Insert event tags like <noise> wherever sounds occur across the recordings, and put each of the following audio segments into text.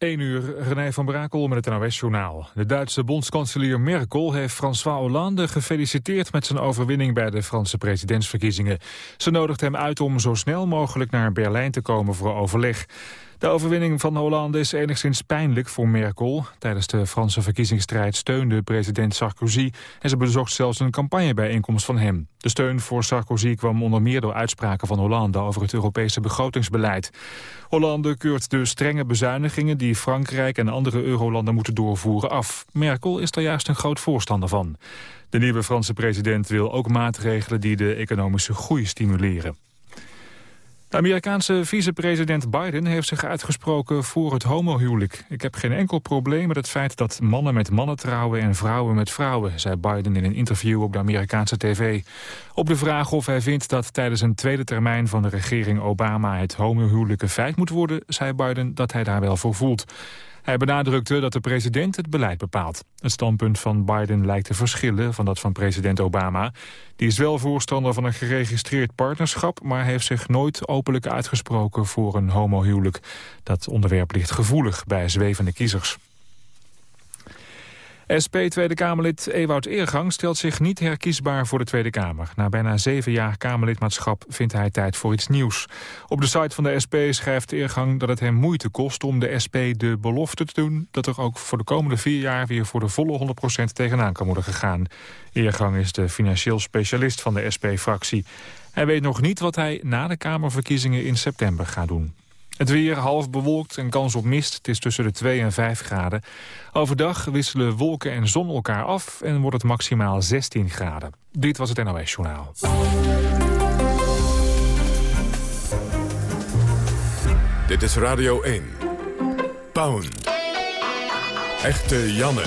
1 uur, René van Brakel met het NOS-journaal. De Duitse bondskanselier Merkel heeft François Hollande gefeliciteerd met zijn overwinning bij de Franse presidentsverkiezingen. Ze nodigt hem uit om zo snel mogelijk naar Berlijn te komen voor overleg. De overwinning van Hollande is enigszins pijnlijk voor Merkel. Tijdens de Franse verkiezingsstrijd steunde president Sarkozy... en ze bezocht zelfs een campagnebijeenkomst van hem. De steun voor Sarkozy kwam onder meer door uitspraken van Hollande... over het Europese begrotingsbeleid. Hollande keurt de strenge bezuinigingen... die Frankrijk en andere eurolanden moeten doorvoeren af. Merkel is daar juist een groot voorstander van. De nieuwe Franse president wil ook maatregelen... die de economische groei stimuleren. De Amerikaanse vicepresident Biden heeft zich uitgesproken voor het homohuwelijk. Ik heb geen enkel probleem met het feit dat mannen met mannen trouwen en vrouwen met vrouwen, zei Biden in een interview op de Amerikaanse tv. Op de vraag of hij vindt dat tijdens een tweede termijn van de regering Obama het homohuwelijk een feit moet worden, zei Biden dat hij daar wel voor voelt. Hij benadrukte dat de president het beleid bepaalt. Het standpunt van Biden lijkt te verschillen van dat van president Obama. Die is wel voorstander van een geregistreerd partnerschap... maar heeft zich nooit openlijk uitgesproken voor een homohuwelijk. Dat onderwerp ligt gevoelig bij zwevende kiezers. SP Tweede Kamerlid Ewout Eergang stelt zich niet herkiesbaar voor de Tweede Kamer. Na bijna zeven jaar Kamerlidmaatschap vindt hij tijd voor iets nieuws. Op de site van de SP schrijft Eergang dat het hem moeite kost om de SP de belofte te doen... dat er ook voor de komende vier jaar weer voor de volle 100% tegenaan kan worden gegaan. Eergang is de financieel specialist van de SP-fractie. Hij weet nog niet wat hij na de Kamerverkiezingen in september gaat doen. Het weer half bewolkt en kans op mist. Het is tussen de 2 en 5 graden. Overdag wisselen wolken en zon elkaar af en wordt het maximaal 16 graden. Dit was het NOS Journaal. Dit is Radio 1. Pound. Echte Janne.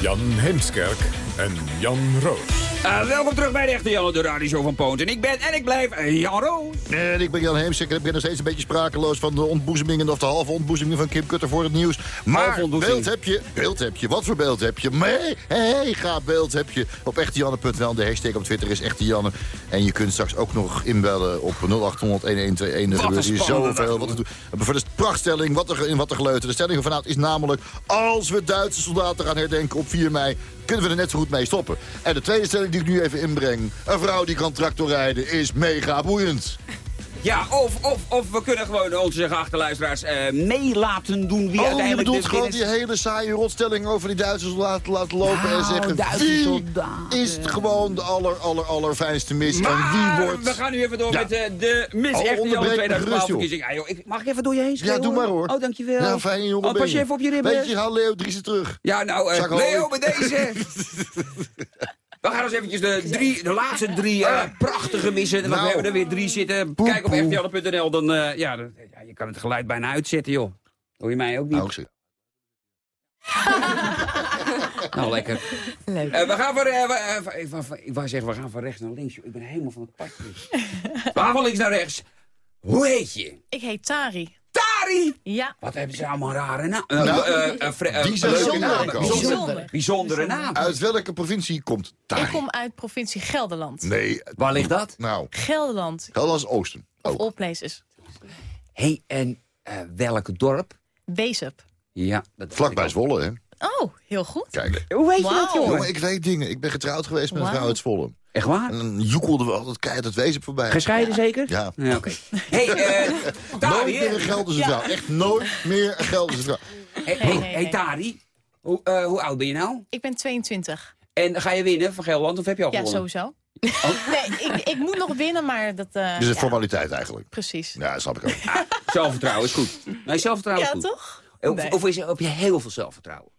Jan Heemskerk en Jan Roos. Uh, welkom terug bij de echte Jan, de radioshow van Poont. En ik ben en ik blijf uh, Jan Roos. En ik ben Jan Heemsek en ik ben nog steeds een beetje sprakeloos... van de ontboezemingen of de halve ontboezemingen van Kim Kutter voor het nieuws. Maar beeld heb je, beeld heb je, wat voor beeld heb je? Nee, hey, ga beeld heb je op echtejanne.nl. De hashtag op Twitter is echte Janne. En je kunt straks ook nog inbellen op 0800-1121. Er gebeurt hier zoveel. Wat voor de prachtstelling, wat er, in wat er geleuten. De stelling van vanavond is namelijk... als we Duitse soldaten gaan herdenken op 4 mei kunnen we er net zo goed mee stoppen. En de tweede stelling die ik nu even inbreng. Een vrouw die kan tractorrijden is mega boeiend. Ja, of, of, of we kunnen gewoon onze geachte luisteraars uh, mee laten doen wie oh, uiteindelijk... je bedoelt gewoon die hele saaie rotstelling over die Duitsers laten, laten lopen nou, en zeggen... wie soldaten. is het gewoon de aller, aller, allerfijnste mis maar, en wie wordt... we gaan nu even door met uh, de mis oh, echt 2012 verkiezing. Ja, joh, ik, mag ik even door je heen schreeuwen? Ja, doe maar hoor. Oh, dankjewel. Ja, fijn jongen oh, pas je even op je ribben. Weet je, haal Leo Driessen terug. Ja, nou, uh, Leo met deze... <laughs> We gaan eens eventjes de, drie, de laatste drie uh, prachtige missen. Nou, we hebben er weer drie zitten. Kijk op dan, uh, ja, dan, ja, je kan het geluid bijna uitzetten, joh. Hoor je mij ook niet? Nou, <laughs> nou lekker. Leuk. Uh, we gaan van, uh, ik, ik wou zeggen, we gaan van rechts naar links. Ik ben helemaal van het padje. <laughs> we gaan van links naar rechts. Hoe heet je? Ik heet Tari. Ja. Wat hebben ze allemaal rare naam? Uh, nou, leuke namen. Bijzondere, bijzondere naam. Uit welke provincie komt Tari? Ik kom uit provincie Gelderland. Nee. Waar ligt dat? Nou. Gelderland. Gelderland is oosten. Of all places. hey, en welk dorp? Weesup. Ja. Dat Vlakbij Zwolle, hè? Oh, heel goed. Kijk. Hoe weet je dat, jongen? jongen? Ik weet dingen. Ik ben getrouwd geweest met een vrouw uit Zwolle. Echt waar? En dan joekelden we altijd keihard het wezen voorbij. Gescheiden zeker? Ja. ja Oké. <laughs> Hey, uh, <laughs> Nooit meer een Gelderse vrouw. Echt nooit meer een Gelderse vrouw. Hey, hey, hey, hey Tari. Hoe, uh, hoe oud ben je nou? Ik ben 22. En ga je winnen van Gelderland of heb je al ja, gewonnen? Ja, sowieso. Oh. <laughs> Nee, ik, ik, moet nog winnen, maar dat... Uh, dus een formaliteit eigenlijk. Precies. Ja, dat snap ik ook. Ah, zelfvertrouwen is goed. Nee, zelfvertrouwen ja, is goed. toch? Of, nee. of is, heb je heel veel zelfvertrouwen?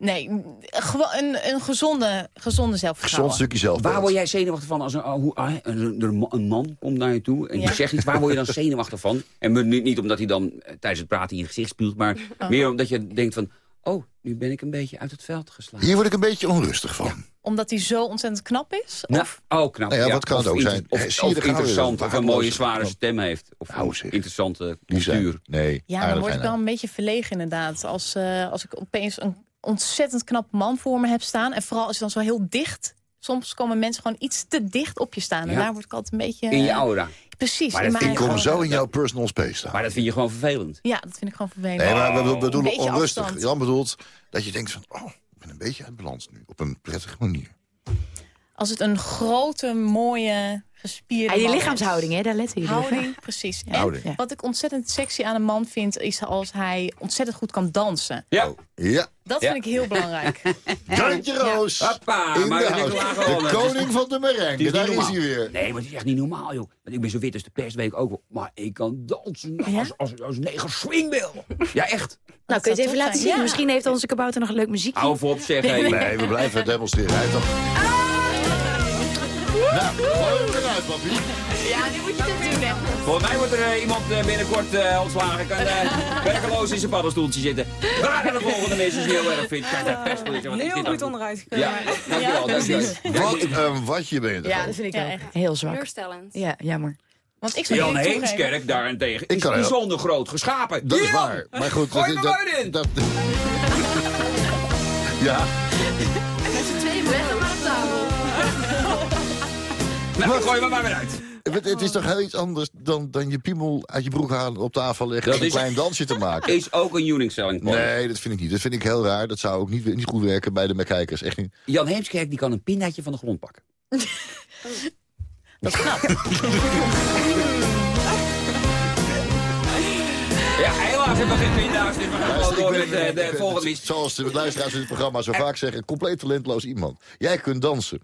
Nee, gewoon een, een gezonde, gezonde zelfvertrouwen. Gezond stukje zelfbeeld. Waar word jij zenuwachtig van als een, hoe, een, een man komt naar je toe en je zegt iets, waar word je dan <laughs> zenuwachtig van? En niet, niet omdat hij dan tijdens het praten in je gezicht spuurt, maar oh. meer omdat je denkt van, oh, nu ben ik een beetje uit het veld geslagen. Hier word ik een beetje onrustig van. Ja. Omdat hij zo ontzettend knap is? Nou, of? oh, knap. Nou ja, wat kan het ook zijn? Of, of, of interessant, of een mooie zware stem heeft. Of nou, een interessante cultuur. Nee, ja, dan word ik wel een beetje verlegen inderdaad. Als, uh, als ik opeens een ontzettend knap man voor me heb staan. En vooral als je dan zo heel dicht... Soms komen mensen gewoon iets te dicht op je staan. En ja. daar word ik altijd een beetje... In je aura. Precies. Maar dat Ik kom zo in jouw personal space staan. Maar dat vind je gewoon vervelend. Ja, dat vind ik gewoon vervelend. Nee, maar we bedoelen onrustig. afstand. Jan bedoelt dat je denkt van... Oh, ik ben een beetje uit balans nu. Op een prettige manier. Als het een grote, mooie, gespierde Ja, je lichaamshouding, hè, daar letten jullie op. hè? Houding, precies. En Houding. wat ik ontzettend sexy aan een man vind... is als hij ontzettend goed kan dansen. Ja. Oh, ja. Dat Ja. vind ik heel belangrijk. <laughs> Jantje Roos. Hoppa, in maar de koning van de merengue. is Daar is hij weer. Nee, maar het is echt niet normaal, joh. Want ik ben zo wit als de pest, weet ik ook wel. Maar ik kan dansen Ja? als, als, als neger swingbill. Ja, echt. Nou, kun je het even laten zijn. zien? Ja. Misschien heeft onze kabouter nog een leuk muziekje. Hou even op, zeg. hé. <laughs> Nee, we blijven het demonstreren. Hij heeft toch... Nou, gooi hem eruit, papi. Ja, nu moet je het doen, hè. Volgens mij wordt er eh, iemand eh, binnenkort eh, ontslagen. Kan eh, <laughs> werkeloos in zijn paddenstoeltje zitten. We gaan de volgende mensen die heel erg vindt. Kijk, pestpolitie. is Heel dit goed onderuit gekomen. Ja, dankjewel, dankjewel. Wat een watje ben je Ja, dat vind ik Ja, ook. echt. Heel zwak. Teleurstellend. Ja, jammer. Want ik zou Jan Heemskerk daarentegen Ik is bijzonder groot geschapen. Dat is waar. Maar goed, Gooi dat, hem maar in. dat, dat- <laughs> Ja, <laughs> Nou, gooi hem maar weer uit. het, het is toch heel iets anders dan, dan je piemel uit je broek halen, op tafel leggen en een klein dansje te maken. <laughs> Is ook een unique selling point. Nee, dat vind ik niet. Dat vind ik heel raar. Dat zou ook niet, niet goed werken bij de kijkers. Echt niet. Jan Heemskerk die kan een pindaatje van de grond pakken. <laughs> Dat is knap. Ja, helaas hebben we geen pinda's. Dus we gaan gewoon door Ik ben- met eh, de volgende. Zoals de luisteraars in het programma zo vaak zeggen, compleet talentloos iemand. Jij kunt dansen.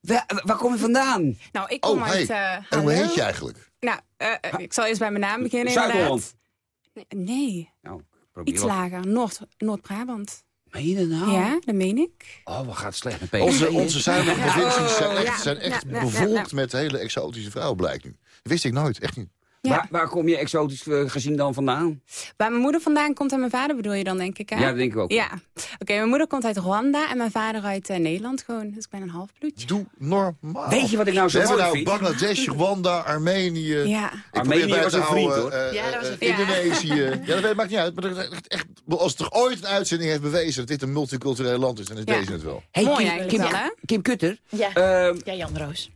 Waar, waar kom je vandaan? Nou, ik kom Oh, hey. uit... eh, En hoe heet je eigenlijk? Nou, eh, eh, ik zal eerst bij mijn naam beginnen Zuid-Holland. Nee, Nou, iets wat. lager. Noord- Noord-Brabant. Meen je dat nou? Ja, dat meen ik. Oh, wat gaat het slecht met PSV? Onze, onze zuidelijke Ja. provincies zijn echt, ja. zijn echt Ja, ja, ja, bevolkt ja. met hele exotische vrouwen, blijkt nu. Dat wist ik nooit, echt niet. Ja. Waar, waar kom je exotisch eh, gezien dan vandaan? Waar mijn moeder vandaan komt en mijn vader bedoel je dan, denk ik, hè? Ja, dat denk ik ook. Ja. Oké, mijn moeder komt uit Rwanda en mijn vader uit eh, Nederland gewoon. Dus ik ben een halfbloedje. Doe normaal. Weet je wat ik nou We zo hebben mooi nou? Bangladesh, Rwanda, Armenië. Ja. Ik Armenië was een vriend, hoor. eh, Ja, dat was een vriend. Indonesië. Ja, dat weet, maakt niet uit. Maar dat is echt, als er ooit een uitzending heeft bewezen dat dit een multicultureel land is, dan is Ja. deze het wel. Hey, Mooi Kim, eigenlijk Kim, wel? Kim Kutter, Ja. ehm, Ja, Jan Roos.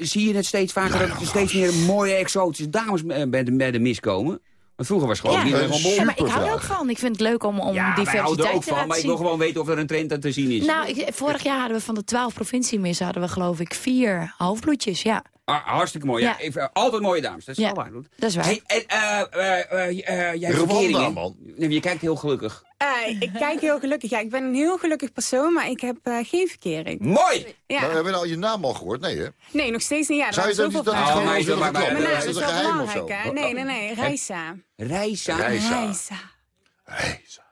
zie je het steeds vaker dat er steeds meer mooie exotische dames bij de, bij de mis komen? Want vroeger was het gewoon Ja. iedereen een gewoon. Ja, maar ik hou er ook van. Ik vind het leuk om, om Ja, diversiteit er ook te van, maar ik wil gewoon weten of er een trend aan te zien is. Nou, ik, vorig jaar hadden we van de twaalf provinciemissen... hadden we geloof ik vier halfbloedjes, ja. Ah, hartstikke mooi. Ja. Ja. Even, altijd mooie dames, dat is Ja, wel waar. Dat is waar. Hey, en, eh, eh, eh, jij Rwanda, man. Nee, je kijkt heel gelukkig. Eh, ik kijk heel gelukkig. Ja, ik ben een heel gelukkig persoon, maar ik heb eh, geen verkering. Mooi! Ja. Maar we hebben al je naam al gehoord? Nee, hè? Nee, nog steeds niet. Ja, Zou je dat dat niet dat Oh, vragen. gewoon maar naam Is is dat wel een geheim of zo? belangrijk, hè? Nee, nee, nee. Reisa. Reisa. Reisa. Reisa. Reisa.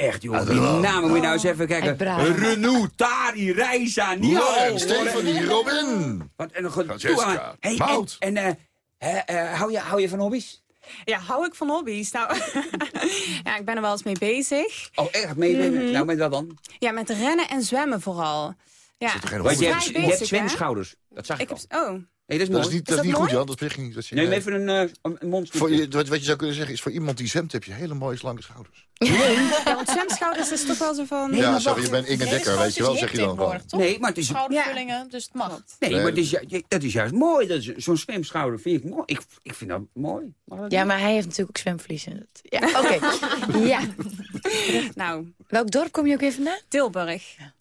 Echt, joh. Die namen moet je nou eens even kijken. Uit Brabant. Renault, Tari, Reisa. Lauren, Stefanie, Robin. Wat een aan. Hey, Mout. En, en eh, eh, eh, hou, je, hou je van hobby's? Ja, hou ik van hobby's? Nou, <laughs> ja, ik ben er wel eens mee bezig. Oh, echt? Mee, mee, mee. Nou, met wat dan? Ja, met rennen en zwemmen vooral. Ja, Zit er geen Want je hebt, je hebt zwemschouders. Dat zag ik, ik al. heb... Oh. Nee, dat is Dat mooi. is niet, dat dat is niet goed? Jan. Dat je niet. Dat zeg Neem je- even een, eh, een monster. Voor je, wat, wat je zou kunnen zeggen is, voor iemand die zwemt heb je hele mooie slanke schouders. Ja, want zwemschouders is toch wel zo van... ja, maar sorry, wacht. je bent Inge Nee, Dekker, weet je wel, zeg je dan gewoon. Nee, maar het is, Schoudervullingen, dus het mag. nee, Nee. maar het is, dat is juist mooi. Dat is- Zo'n zwemschouder vind ik mooi. Ik, ik vind dat mooi. Dat Ja, maar hij heeft natuurlijk ook zwemverlies. en dat- Ja, oké. <laughs> ja. Nou, Welk dorp kom je ook even na? Tilburg. Dat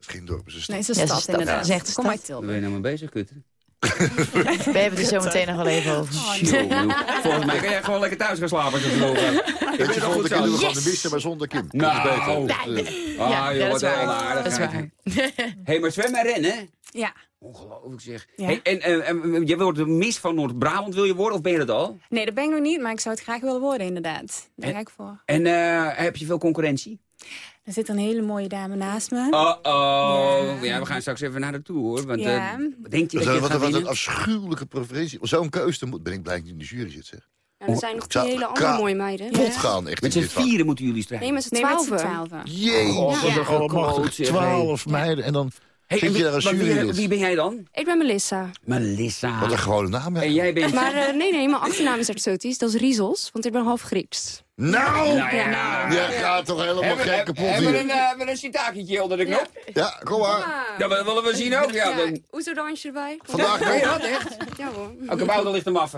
is geen dorp, het is een Nee, stad. het is Ja, een het is stad een stad. inderdaad. Ja, het is echt een Kom stad. uit Waar ben Tilburg. je nou mee bezig, Kutter? We hebben het er zo meteen nog wel even over. Jongen, Volgens mij kan jij gewoon lekker thuis gaan slapen. als je het wil. Ik Weet je, goed zo. gewoon de missen, maar zonder Kim. Nou. Dat is beter. Ah, joh, dat wat is waar. een aardigheid. Dat is waar. <laughs> Hé, maar zwemmen en rennen, hè? Ja. Ongelooflijk zeg. Ja. Hey, en en, je wordt de mis van Noord-Brabant, wil je worden? Of ben je dat al? Nee, dat ben ik nog niet, maar ik zou het graag willen worden inderdaad. Daar En- ga ik voor. En eh, heb je veel concurrentie? Er zit een hele mooie dame naast me. Oh-oh. Ja. we gaan straks even naar de toe, hoor. Want, Ja. eh, denk je dat Wat, je wat, gaat wat een afschuwelijke provincie. Zo'n keuze moet, ben ik blij dat niet in de jury zit, zeg. Er zijn nog twee hele andere mooie meiden. Pot gaan, echt Met z'n vieren moeten jullie strijden. Nee, met z'n twaalfen. God, dat wat is een gewoon machtig. Twaalf meiden en dan Hey, zit je daar als wie, wie, ben jij dan? Ik ben Melissa. Melissa. Wat een gewone naam. En jij bent... Maar eh, nee, nee, mijn achternaam is exotisch. Dat is Rizos, want ik ben half Grieks. Nou, Nou ja. jij gaat toch helemaal Hebben we- gek kapot hebben hier. een, eh, hebben we een citaatje onder de knop? Ja, kom maar. Ja, dat willen we zien ook. Ja, dan... Oezo dansje erbij. Vandaag je nog. dat echt? Ja hoor. Oh, kabouter ligt hem af.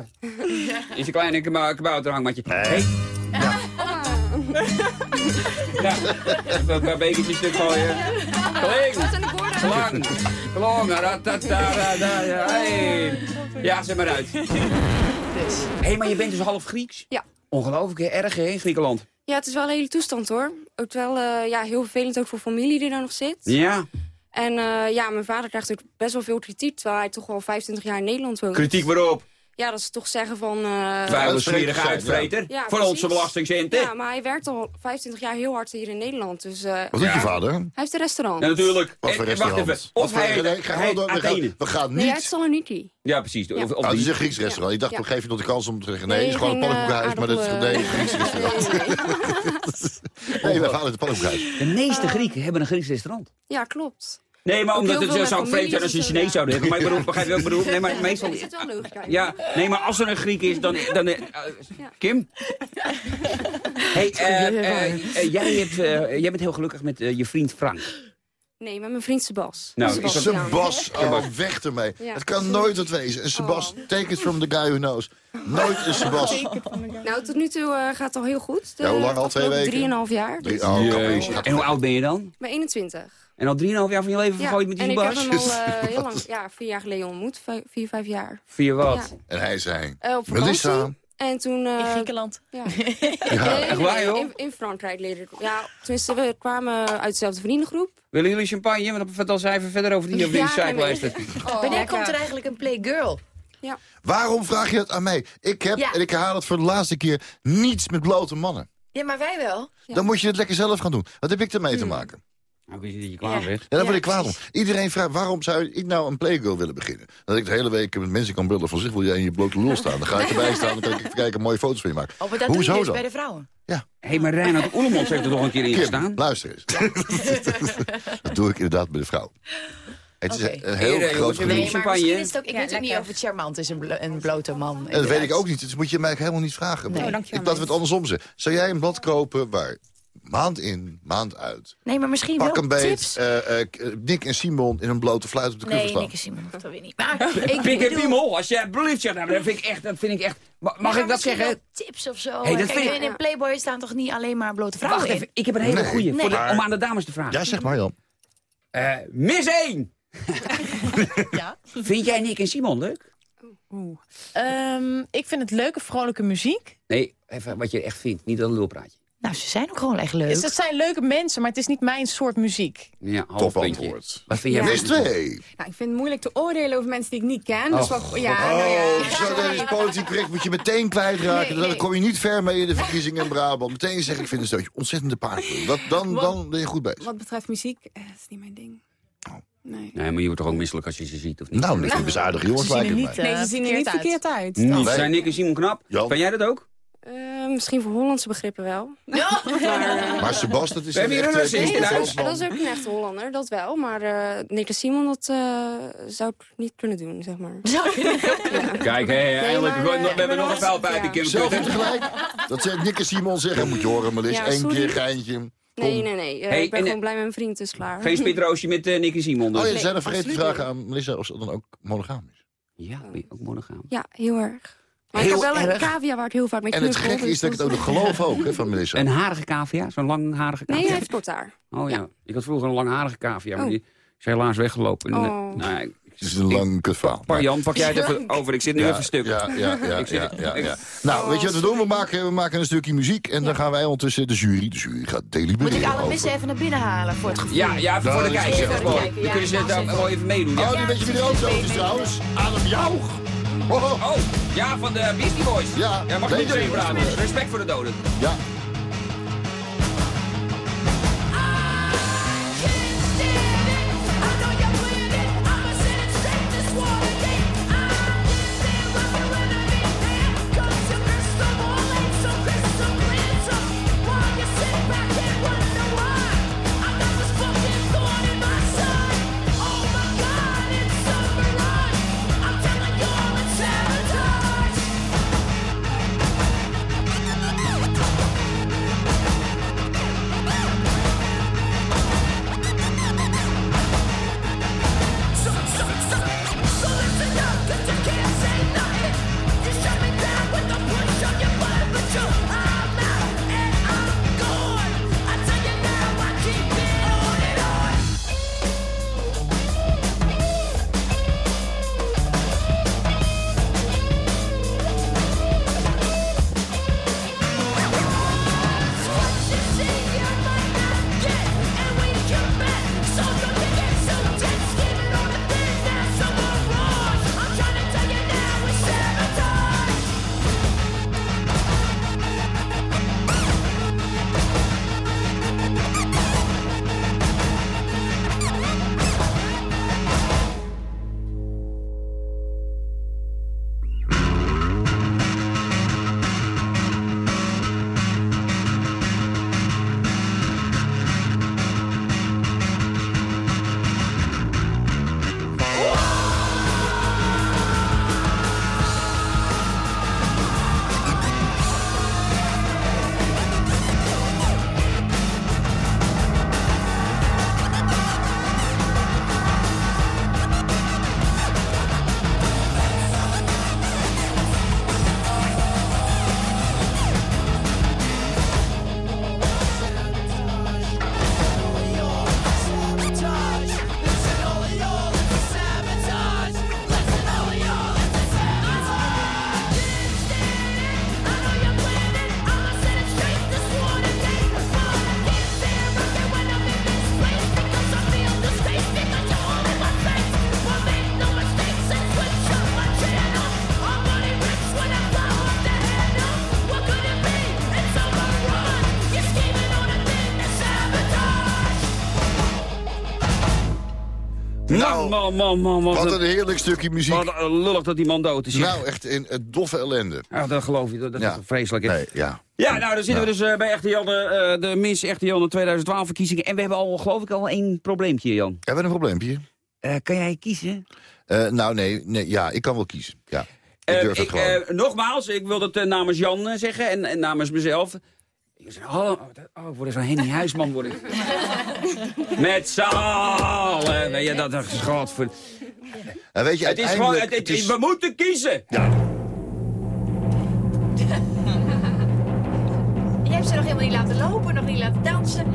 <laughs> Is een kleine kaba- kabouterhangmatje. Hey. Ja. Even een paar bekertjes stuk gooien. Kling. Klang. Ja, hey. Ja, zet maar uit. <laughs> Hé, hey, maar je bent dus half Grieks? Ja. Ongelooflijk erg hè, in Griekenland. Ja, het is wel een hele toestand hoor. Ook wel eh, ja, heel vervelend ook voor familie die daar nog zit. Ja. En eh, ja, mijn vader krijgt ook best wel veel kritiek... terwijl hij toch al 25 jaar in Nederland woont. Kritiek waarop. Ja, dat is toch zeggen van... eh, Vuile, smerige uitvreter. Ja, voor precies. onze belastingcenten. Ja, maar hij werkt al 25 jaar heel hard hier in Nederland. Dus eh, Wat doet Ja. je vader? hij heeft een restaurant. Ja, natuurlijk. Wat voor En- en wacht restaurant? even. Wat Of voor- hij, door. We gaan, we gaan Nee, niet... uit Saloniki. Ja, precies. Ja. Of, of Nou, het is die- een Grieks restaurant. Ik dacht, Ja. dan geef je nog de kans om te zeggen... Nee, Nee, het is gewoon een eh, pannenkoekhuis, maar dat is nee, een Grieks restaurant. Nee, nee. <laughs> Nee, mijn vader is een pannenkoekhuis. De meeste Grieken hebben een Grieks restaurant. Ja, klopt. Nee, maar Ook omdat het zou vreemd zijn als je Chinees zo, zou denken. Maar ik bedoel, begrijp je wat ik bedoel? Nee, maar meestal... Er zit wel logica in. Ja, nee, maar als er een Griek is, dan... dan <laughs> eh, Kim? Hey, <laughs> eh, eh, jij, hebt, eh, jij bent heel gelukkig met je vriend Frank. Nee, met mijn vriend Sebas. Nou, Sebas oh, weg ermee. Ja. Het kan nooit wat wezen. En Sebas, Oh. take it from the guy who knows. Nooit een Sebas. <laughs> Nou, tot nu toe gaat het al heel goed. De Ja, hoe lang? Al twee weken? Drieënhalf jaar. Drie- oh. En hoe oud ben je dan? ik ben 21. En al 3,5 jaar van je leven Ja, vergooid met die en ik heb Bas? hem al <laughs> eh, heel lang, ja, vier jaar geleden ontmoet. Vijf- Vier, vijf jaar. Vier wat? Ja. En hij zei... Eh, op. Melissa. En toen... eh, In Griekenland. Ja. <laughs> Ja. Nee, Echt waar, nee, joh? In, in Frankrijk leerde ik. Ja, tenminste, we kwamen uit dezelfde vriendengroep. Willen jullie champagne? Want dan vertel zij even verder over die, over die Ja. <laughs> Oh, Wanneer komt er eigenlijk een playgirl? Waarom vraag je dat aan mij? Ik heb, Ja. en ik herhaal het voor de laatste keer, niets met blote mannen. Ja, maar wij wel. Ja. Dan moet je het lekker zelf gaan doen. Wat heb ik ermee te maken? Nou, wist je dat je klaar bent? Ja, daar Ja, word ik kwaad om. Iedereen vraagt, waarom zou ik nou een playgirl willen beginnen? Dat ik de hele week met mensen kan bellen van zich, wil jij in je blote lul staan? Dan ga ik erbij staan, dan kan ik kijken, mooie foto's van je maken. Oh, maar dat doe Hoezo je dus dan? bij de vrouwen. Hé, hey, maar Reinhard Oelemans heeft er toch een keer in Kim, gestaan? luister eens. <laughs> <laughs> dat doe ik inderdaad bij de vrouw. Het is een, heel groot Nee, maar champagne? misschien is het ook... Ik Ja, weet ook niet of het charmant is, een, blo- een blote man. En dat weet ik ook niet. Dus moet je mij helemaal niet vragen. Nee. Oh, dankjewel, ik laat het andersom zeggen. Zou jij een blad kopen waar maand in, maand uit... Nee, maar misschien Pak wel een beet, tips. eh, eh, Nick en Simon in een blote fluit op de Nee, staan. Nick en Simon dat weer niet. Maar <laughs> ik Pik en piemel, als jij blieft zegt, nou, dat vind ik echt, dat vind ik echt... Ma- Mag Maar ik dat zeggen? Tips of zo. Hey, dat Kijk, vind ik- in Playboy staan toch niet alleen maar blote vrouwen Wacht in? even, ik heb een hele Nee. goeie voor de- Nee. om aan de dames te vragen. Ja, zeg maar dan. Eh, mis één! <laughs> Ja. Vind jij Nick en Simon leuk? Ehm, ik vind het leuke, vrolijke muziek. Nee, even wat je echt vindt, niet een lulpraatje. Nou, ze zijn ook gewoon echt leuk. Dus het zijn leuke mensen, maar het is niet mijn soort muziek. Ja, half antwoord. Wat vind jij Ja. Twee. Nou, ik vind het moeilijk te oordelen over mensen die ik niet ken. Dus Oh, wat, ja, nou ja. Oh, zo, dat is politiek correct. Moet je meteen kwijtraken. Nee, Dan nee. kom je niet ver mee in de verkiezingen in Brabant. Meteen zeggen, ik vind het een stootje ontzettende paard. Dat, dan, dan ben je goed bezig. Wat betreft muziek, eh, is niet mijn ding. Nee. Nee, maar je wordt toch ook misselijk als je ze ziet, of niet? Nou, dat bezaardige jongens Ze zien er het niet, Nee, ze zien er niet verkeerd uit. Niet. Nee. Zijn Nick en Simon knap? Jan? Vind jij dat ook? Eh, misschien voor Hollandse begrippen wel. <laughs> Maar, eh, Maar Sebas, dat is We hebben hier echt, een eh, in een huis. Fransman. dat is ook een echte Hollander, dat wel. Maar eh Nick en Simon, dat eh, zou ik niet kunnen doen, zeg maar. <laughs> Kijk, hé, eindelijk. maar, we, eh, we hebben nog een vuilpijp in ja. Kim Zelf tegelijk. Dat zei en Simon zeggen. Moet je horen, maar eens Ja, één keer geintje. Nee, nee, nee. Eh, Hey, ik ben en, gewoon eh, blij met mijn vriend, dus klaar. Geen spitroosje met eh, Nick en Simon. Dus. Oh, je Nee, zijn er vergeten te vragen aan Melissa of ze dan ook monogaam is. Ja, ben je ook monogaam. Ja, heel erg. Maar Heel ik heb wel erg. een cavia waar ik heel vaak mee En het knuffel, gekke is dus dat ik het ook nog geloof ook, hè, van Melissa. Een harige cavia, zo'n langharige cavia. Nee, hij heeft kort haar. Oh ja. Ja. ik had vroeger een langharige cavia, maar Oh. die is helaas weggelopen. En, eh, Oh. nou, ik- Het is een lang kutverhaal. Par Jan, pak jij het even over. Ik zit nu Ja, even stuk. Ja, ja, <laughs> ja, Ik zit- ja, ja. Nou, weet je wat we doen? We maken, we maken een stukje muziek en dan gaan wij ondertussen de jury. De jury gaat delibereren Moet ik alle missen even naar binnen halen voor het gevoel? Ja, ja, even voor de Nou, is kijkers. Dan kunnen ze daar wel even meedoen. Ja. Oh, die weet je wie er ook zo is trouwens? Adam Jouw. Oh, oh. Oh, ja, van de Beastie Boys. Ja, ja mag deze niet erin praten. Respect voor de doden. Ja. Man, man, man, man. Wat een heerlijk stukje muziek. Wat lullig dat die man dood is. Nou, echt in het doffe ellende. Ja, dat geloof je. Dat, dat Ja. is vreselijk. Nee, ja. Ja, nou, dan zitten we dus eh, bij Echte Jan, eh, de Miss Echte Jan 2012 verkiezingen. En we hebben al, geloof ik, al één probleempje, Jan. Hebben we een probleempje? Eh, kan jij kiezen? Eh, nou, nee, nee, ja, ik kan wel kiezen. Ja, ik Eh, durf het ik, gewoon. eh, nogmaals, ik wil het eh, namens Jan eh, zeggen en, en namens mezelf. Hallo, oh, ik word zo'n Henny Huisman. Word ik. <laughs> Met z'n allen. Weet je, dat is schat voor... En weet je, Het is gewoon, uiteindelijk... het, het, het is- we moeten kiezen. Je hebt ze nog helemaal niet laten lopen, nog niet laten dansen.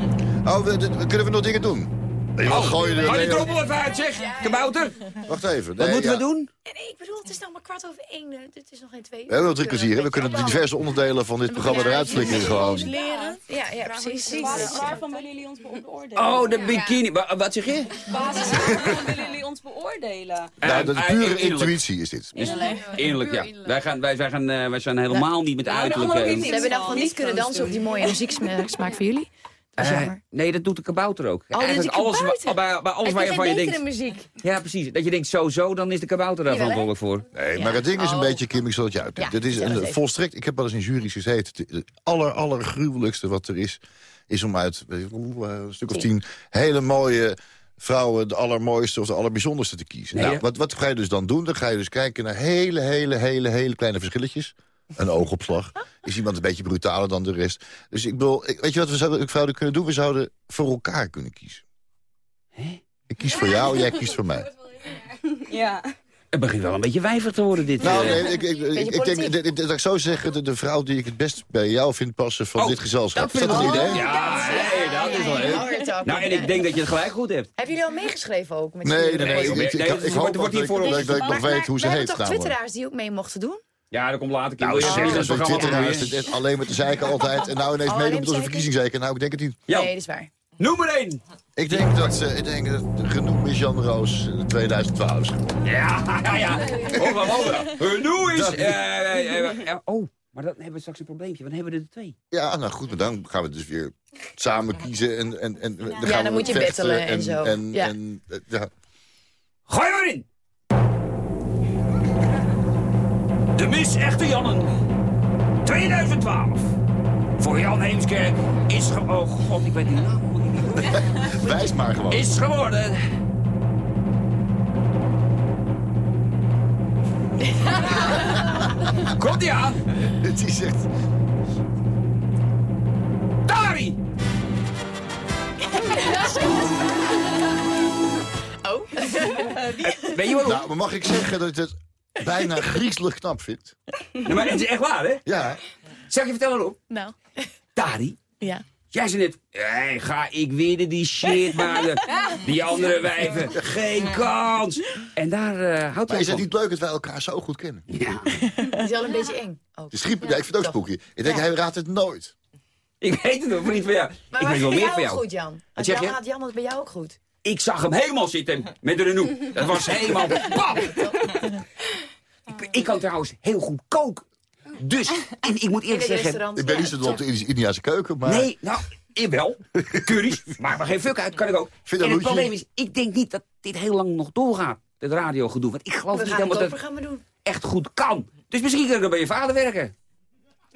Oh, we, we- kunnen we nog dingen doen? Nee, wat gooi je nee, trommel even uit, zeg. Kabouter. Wacht even. Wat moeten ja. we doen? En ik bedoel, het is nog maar kwart over één. eh, Het is nog geen twee. We hebben nog drie kwartier. hè. We kunnen de diverse onderdelen van dit programma eruit flikkeren gewoon. leren. Ja, ja precies. Waarvan willen jullie ons beoordelen? Oh, de bikini. Wa- Wat zeg je? basis waarvan willen jullie ons beoordelen? Nou, dat is Eh, pure intuïtie is dit. Innerlijk, ja. Wij, gaan, wij, wij, gaan, eh, wij zijn helemaal niet met uiterlijk. eh, niet. Ze hebben dan gewoon niet kunnen dansen op die mooie <laughs> muzieksmaak van jullie. Eh, nee, dat doet de kabouter ook. Oh, Eigenlijk alles, kabouter. bij, bij alles waar je van je denkt. muziek? Ja, precies. Dat je denkt zo, zo, dan is de kabouter daar verantwoordelijk voor. Nee, maar het ding is een Oh. beetje, Kim, ik zal het je uitleggen. Ja, Dit is het een volstrekt, ik heb wel eens in jury's gezeten. Het aller, allergruwelijkste wat er is, is om uit weet oeh, een stuk of tien hele mooie vrouwen de allermooiste of de allerbijzonderste te kiezen. Nee, nou, wat, wat ga je dus dan doen? Dan ga je dus kijken naar hele, hele, hele, hele kleine verschilletjes. Een oogopslag. Is iemand een beetje brutaler dan de rest? Dus ik bedoel, ik- weet je wat we zouden, zouden kunnen doen? We zouden voor elkaar kunnen kiezen. Ik kies voor jou, jij kiest voor mij. Ja. Het begint wel een beetje wijvig te worden, dit. Nou, eh. nee, ik, ik, ik, ik denk, dat- ik zo zeggen, de, de vrouw die ik het best bij jou vind passen van Oh, dit gezelschap. dat Is dat vind een ik idee? Ja, nee, dat is wel leuk. Nou, en ik denk dat je het gelijk goed hebt. Hebben jullie al meegeschreven ook? Met Nee, nee, nee. Nee, Ik, ik, nee, ik, ik hoop dat, ik, nog weet hoe ze we heet hebben toch twitteraars die ook mee mochten doen? Ja, dat komt later. Kim. Nou, Wil je- zeg, dat het is het is Alleen met de zeiken altijd. En nou ineens Oh, meedoen met onze zeiken? verkiezingszeiken. Nou, ik denk het niet. Ja, Nee, dat is waar. noem er één. Ik denk dat, ze, ik denk dat genoeg is Jan Roos eh, 2012. <laughs> Ja, ja, ja. Genoeg is... eh, eh, eh, eh, oh, maar dan hebben we straks een probleempje. Want dan hebben we er twee. Ja, nou goed, maar dan gaan we dus weer samen kiezen. En, en, en, dan gaan dan we moet je vechten battelen en zo. En, Ja. en, eh, ja. Gooi maar in! De Miss Echte Jannen 2012. Voor Jan Heemskerk is ge... Oh god, ik weet die naam nog niet. <laughs> Wijs maar gewoon. Is geworden... <laughs> Komt ie aan? Het is echt... Dari! <laughs> Oh. Weet je waarom? Nou, maar mag ik zeggen dat het bijna griezelig knap vind? Nee, maar het is echt waar, hè? Ja, Zal ik je vertellen waarom? Nou, Dari, ja. jij zei net... Hey, ga ik weer die shit maken. Die andere wijven, geen kans. En daar eh houdt maar hij is het niet leuk dat wij elkaar zo goed kennen? Ja, <laughs> Het is wel een beetje eng. Ook. Het is schiep, ja, ik vind het ook spooky. Ik denk, Ja. hij raadt het nooit. ik weet het nog, vriend van jou. Maar ik weet wel bij meer jou van ook jou. goed, Jan. Als zeg Jan je? had Jan het bij jou ook goed. Ik zag hem helemaal zitten met de Renault. Dat was helemaal pap. Ik, ik kan trouwens heel goed koken. Dus, en ik moet eerlijk zeggen... Ik ben niet zo dol op de Indiase keuken, maar... Nee, nou, ik wel. Curry's, maakt maar geen fuck uit, kan ik ook. Vind en het probleem is, ik denk niet dat dit heel lang nog doorgaat. Het radiogedoe. Want ik geloof We niet helemaal dat het doen. echt goed kan. Dus misschien kan ik bij je vader werken.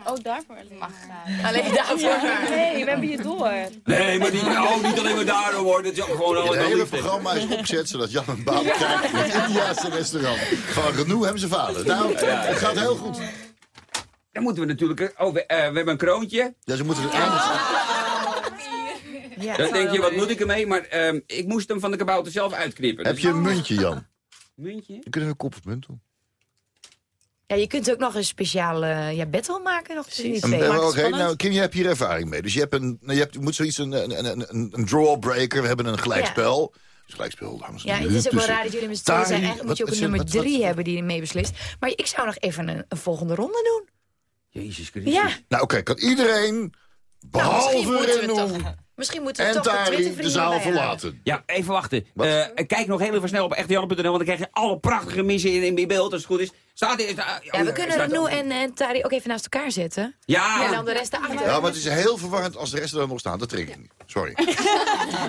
Oh, daarvoor mag gaan. Alleen daarvoor maar. Nee, we hebben je door. Nee, maar niet, oh, niet alleen maar daarom hoor. Dat is gewoon Het hele programma is opgezet zodat Jan een baan krijgt in het Indiase restaurant. Van Renault hem zijn vader. Nou, het gaat heel goed. Dan moeten we natuurlijk... eh, Oh, we, eh, we hebben een kroontje. Ja, ze moeten het anders. Ja. Dan denk je, wat moet ik ermee? Maar ehm, ik moest hem van de kabouter zelf uitknippen. Heb Dus- je een muntje, Jan? muntje? Dan kunnen we een kop of munt doen. Ja, je kunt ook nog een speciale ja, battle maken. Nog Precies. Eh, Oké, spannend. nou Kim, je hebt hier ervaring mee. Dus je, hebt een, nou, je, hebt, je moet zoiets, een, een, een, een, een drawbreaker. We hebben een gelijkspel. Dus gelijkspel, dames en Ja, heren. het is ook wel raar dat jullie met z'n tweeën zijn. Eigenlijk moet je ook een nummer drie hebben die mee beslist. Maar ik zou nog even een, een volgende ronde doen. Jezus Christus. Ja, Nou oké, kan iedereen, misschien behalve Renault misschien moeten we en toch de de zaal verlaten. Ja, even wachten. Eh, kijk nog heel even snel op echtejanne.nl, want dan krijg je alle prachtige missen in, in beeld, als het goed is. Sta- oh, Ja, we kunnen staat- Renaud en, en Tari ook even naast elkaar zetten. Ja, En dan de rest daarachter. Ja, maar het is heel verwarrend als de rest er nog staan. Dat trek ik niet. Sorry. <laughs>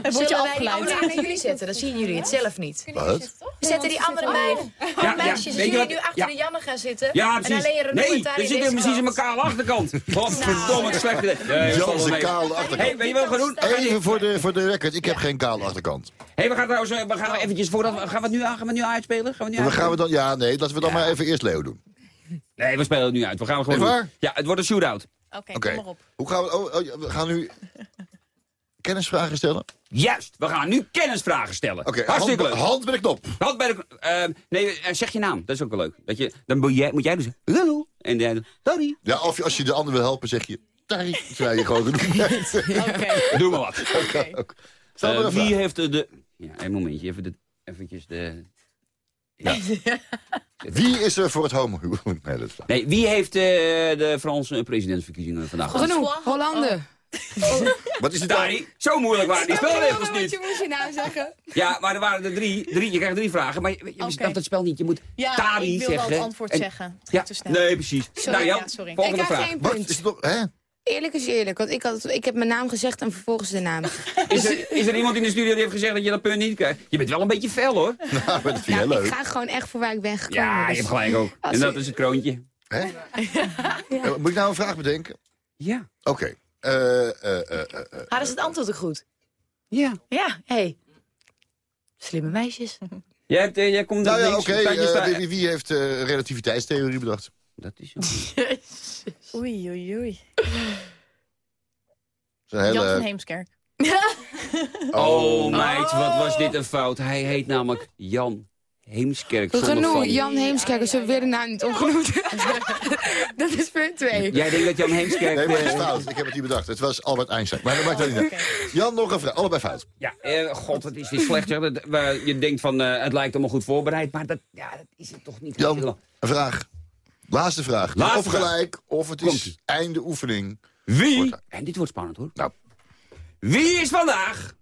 Dan word je Zullen wij die afgeleid. andere jullie zetten? Dan zien jullie het zelf niet. Wat? We zetten die andere meiden. ja, ja, Meisjes, weet zien je jullie wat? nu achter Ja. de Janne gaan zitten? Ja, En precies. alleen Renaud Nee, en Tari er zitten precies in kant. mijn kale achterkant. Wat verdomme slecht. Valt wel Janse mee. kale achterkant. Hey, weet je wat we gaan doen? Even voor de, voor de record, ik heb geen kale achterkant. Hey, we gaan trouwens, eh, we gaan eventjes voordat we, gaan we het nu aan, gaan we het nu uitspelen? Gaan we nu We gaan we dan, ja, nee, laten we dan maar even eerst Leo doen. Nee, we spelen het nu uit. We gaan het gewoon Echt doen. waar? Ja, het wordt een shootout. Oké, Oké. kom maar op. Hoe gaan we, oh, oh, we gaan nu <laughs> kennisvragen stellen? Juist, we gaan nu kennisvragen stellen. Oké, Hartstikke hand, leuk. hand bij de knop. Hand bij de, eh, nee, eh, zeg je naam. Dat is ook wel leuk. Dat je, dan moet jij, moet jij dus hallo. En jij doet, Tari. Ja, of je- als je de ander wil helpen, zeg je... Tari, terwijl je gewoon <laughs> Oké. Doe maar wat. Stel maar Eh, een wie heeft de, de... Ja, een momentje. Even de, eventjes de... <laughs> Wie is er voor het homohuwelijk? <laughs> Nee, dat is. Nee, wie heeft eh, de Franse presidentsverkiezingen vandaag gehad? Genoeg, Hollande. Wat is het dan? Tari, zo moeilijk waren die spelregels Wat niet. je moest je nou zeggen? Ja, maar er waren er drie. drie je krijgt drie vragen, maar je, je snapt het spel niet. Je moet Ja, Tari ik wil wel zeggen. het antwoord En- zeggen. Het Ja, te snel. nee, precies. Sorry, nou, Jan, ja, sorry. Ik volgende krijg vraag. geen Wat punt. is het nog? Hè? Eerlijk is eerlijk, want ik, had, ik heb mijn naam gezegd en vervolgens de naam. <laughs> Is er, is er iemand in de studio die heeft gezegd dat je dat punt niet krijgt? Je bent wel een beetje fel, hoor. <laughs> Nou, dat vind je heel Nou, ik leuk. ga gewoon echt voor waar ik ben gekomen. Ja, je dus- hebt gelijk ook. Als En dat je- is het kroontje. Hè? Eh, Moet ik nou een vraag bedenken? Ja. Oké. Eh, eh, eh, eh, eh. Hadden ze het antwoord ook goed? Ja. Ja, hé. Hey. Slimme meisjes. Jij, hebt, jij komt Nou ja, oké. je wie, wie heeft eh, relativiteitstheorie bedacht? Dat is <laughs> zo. Oei, oei, oei. Dat is een Jan van hele... Heemskerk. <laughs> Oh, meid, wat was dit een fout. Hij heet namelijk Jan Heemskerk. Genoeg. Jan Heemskerk, ze weer de naam niet opgenoemd. <laughs> dat is punt twee. Jij denkt dat Jan Heemskerk... Nee, maar het is eh, fout. Ik heb het niet bedacht. Het was Albert Einstein. Maar dat maakt dat niet uit. Jan, nog een vraag. Allebei fout. Ja, eh, god, wat is dit slecht. Dat, je denkt van, eh, het lijkt allemaal goed voorbereid, maar dat, ja, dat is het toch niet. Jan, een vraag. Laatste vraag. Laatste of vraag. gelijk, of het is einde oefening. Wie, en dit wordt spannend hoor. Nou. Wie is vandaag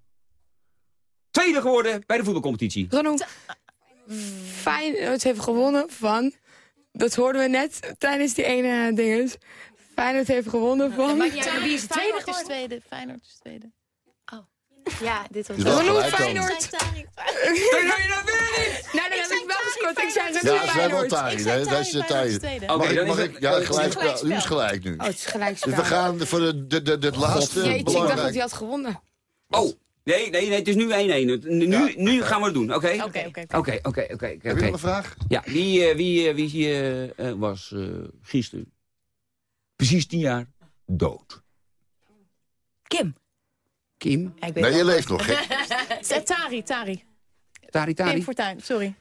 tweede geworden bij de voetbalcompetitie? Renaud, Feyenoord heeft gewonnen van... Dat hoorden we net tijdens die ene dinges. Feyenoord heeft gewonnen van... Maar ja, wie is de tweede Feyenoord is geworden? tweede. Feyenoord is tweede. Ja, dit was dan. Feyenoord. Dat <laughs> wil je niet! Nou, zei Ja, het is wel. Tari. hè? Dat is de Tari. tweede. Oké, Mag ik, dan is het- ja, het is gelijk, gelijk. Nu is gelijk nu. Oh, het is gelijk Dus we gaan voor de, de, de, de laatste Jeetje, ik dacht dat hij had gewonnen. Oh, nee, nee, nee, het is nu 1-1. Nu, nu gaan we het doen, oké? Oké, oké. Oké, oké. Heb je nog een vraag? Ja, wie, eh, wie, eh, wie eh, was eh, gisteren precies tien jaar dood? Kim. Kim? Ja, ik weet Nee, je leeft nog, gek. <laughs> Eh, Tari, Tari. Tari Tari? Fortuyn, sorry.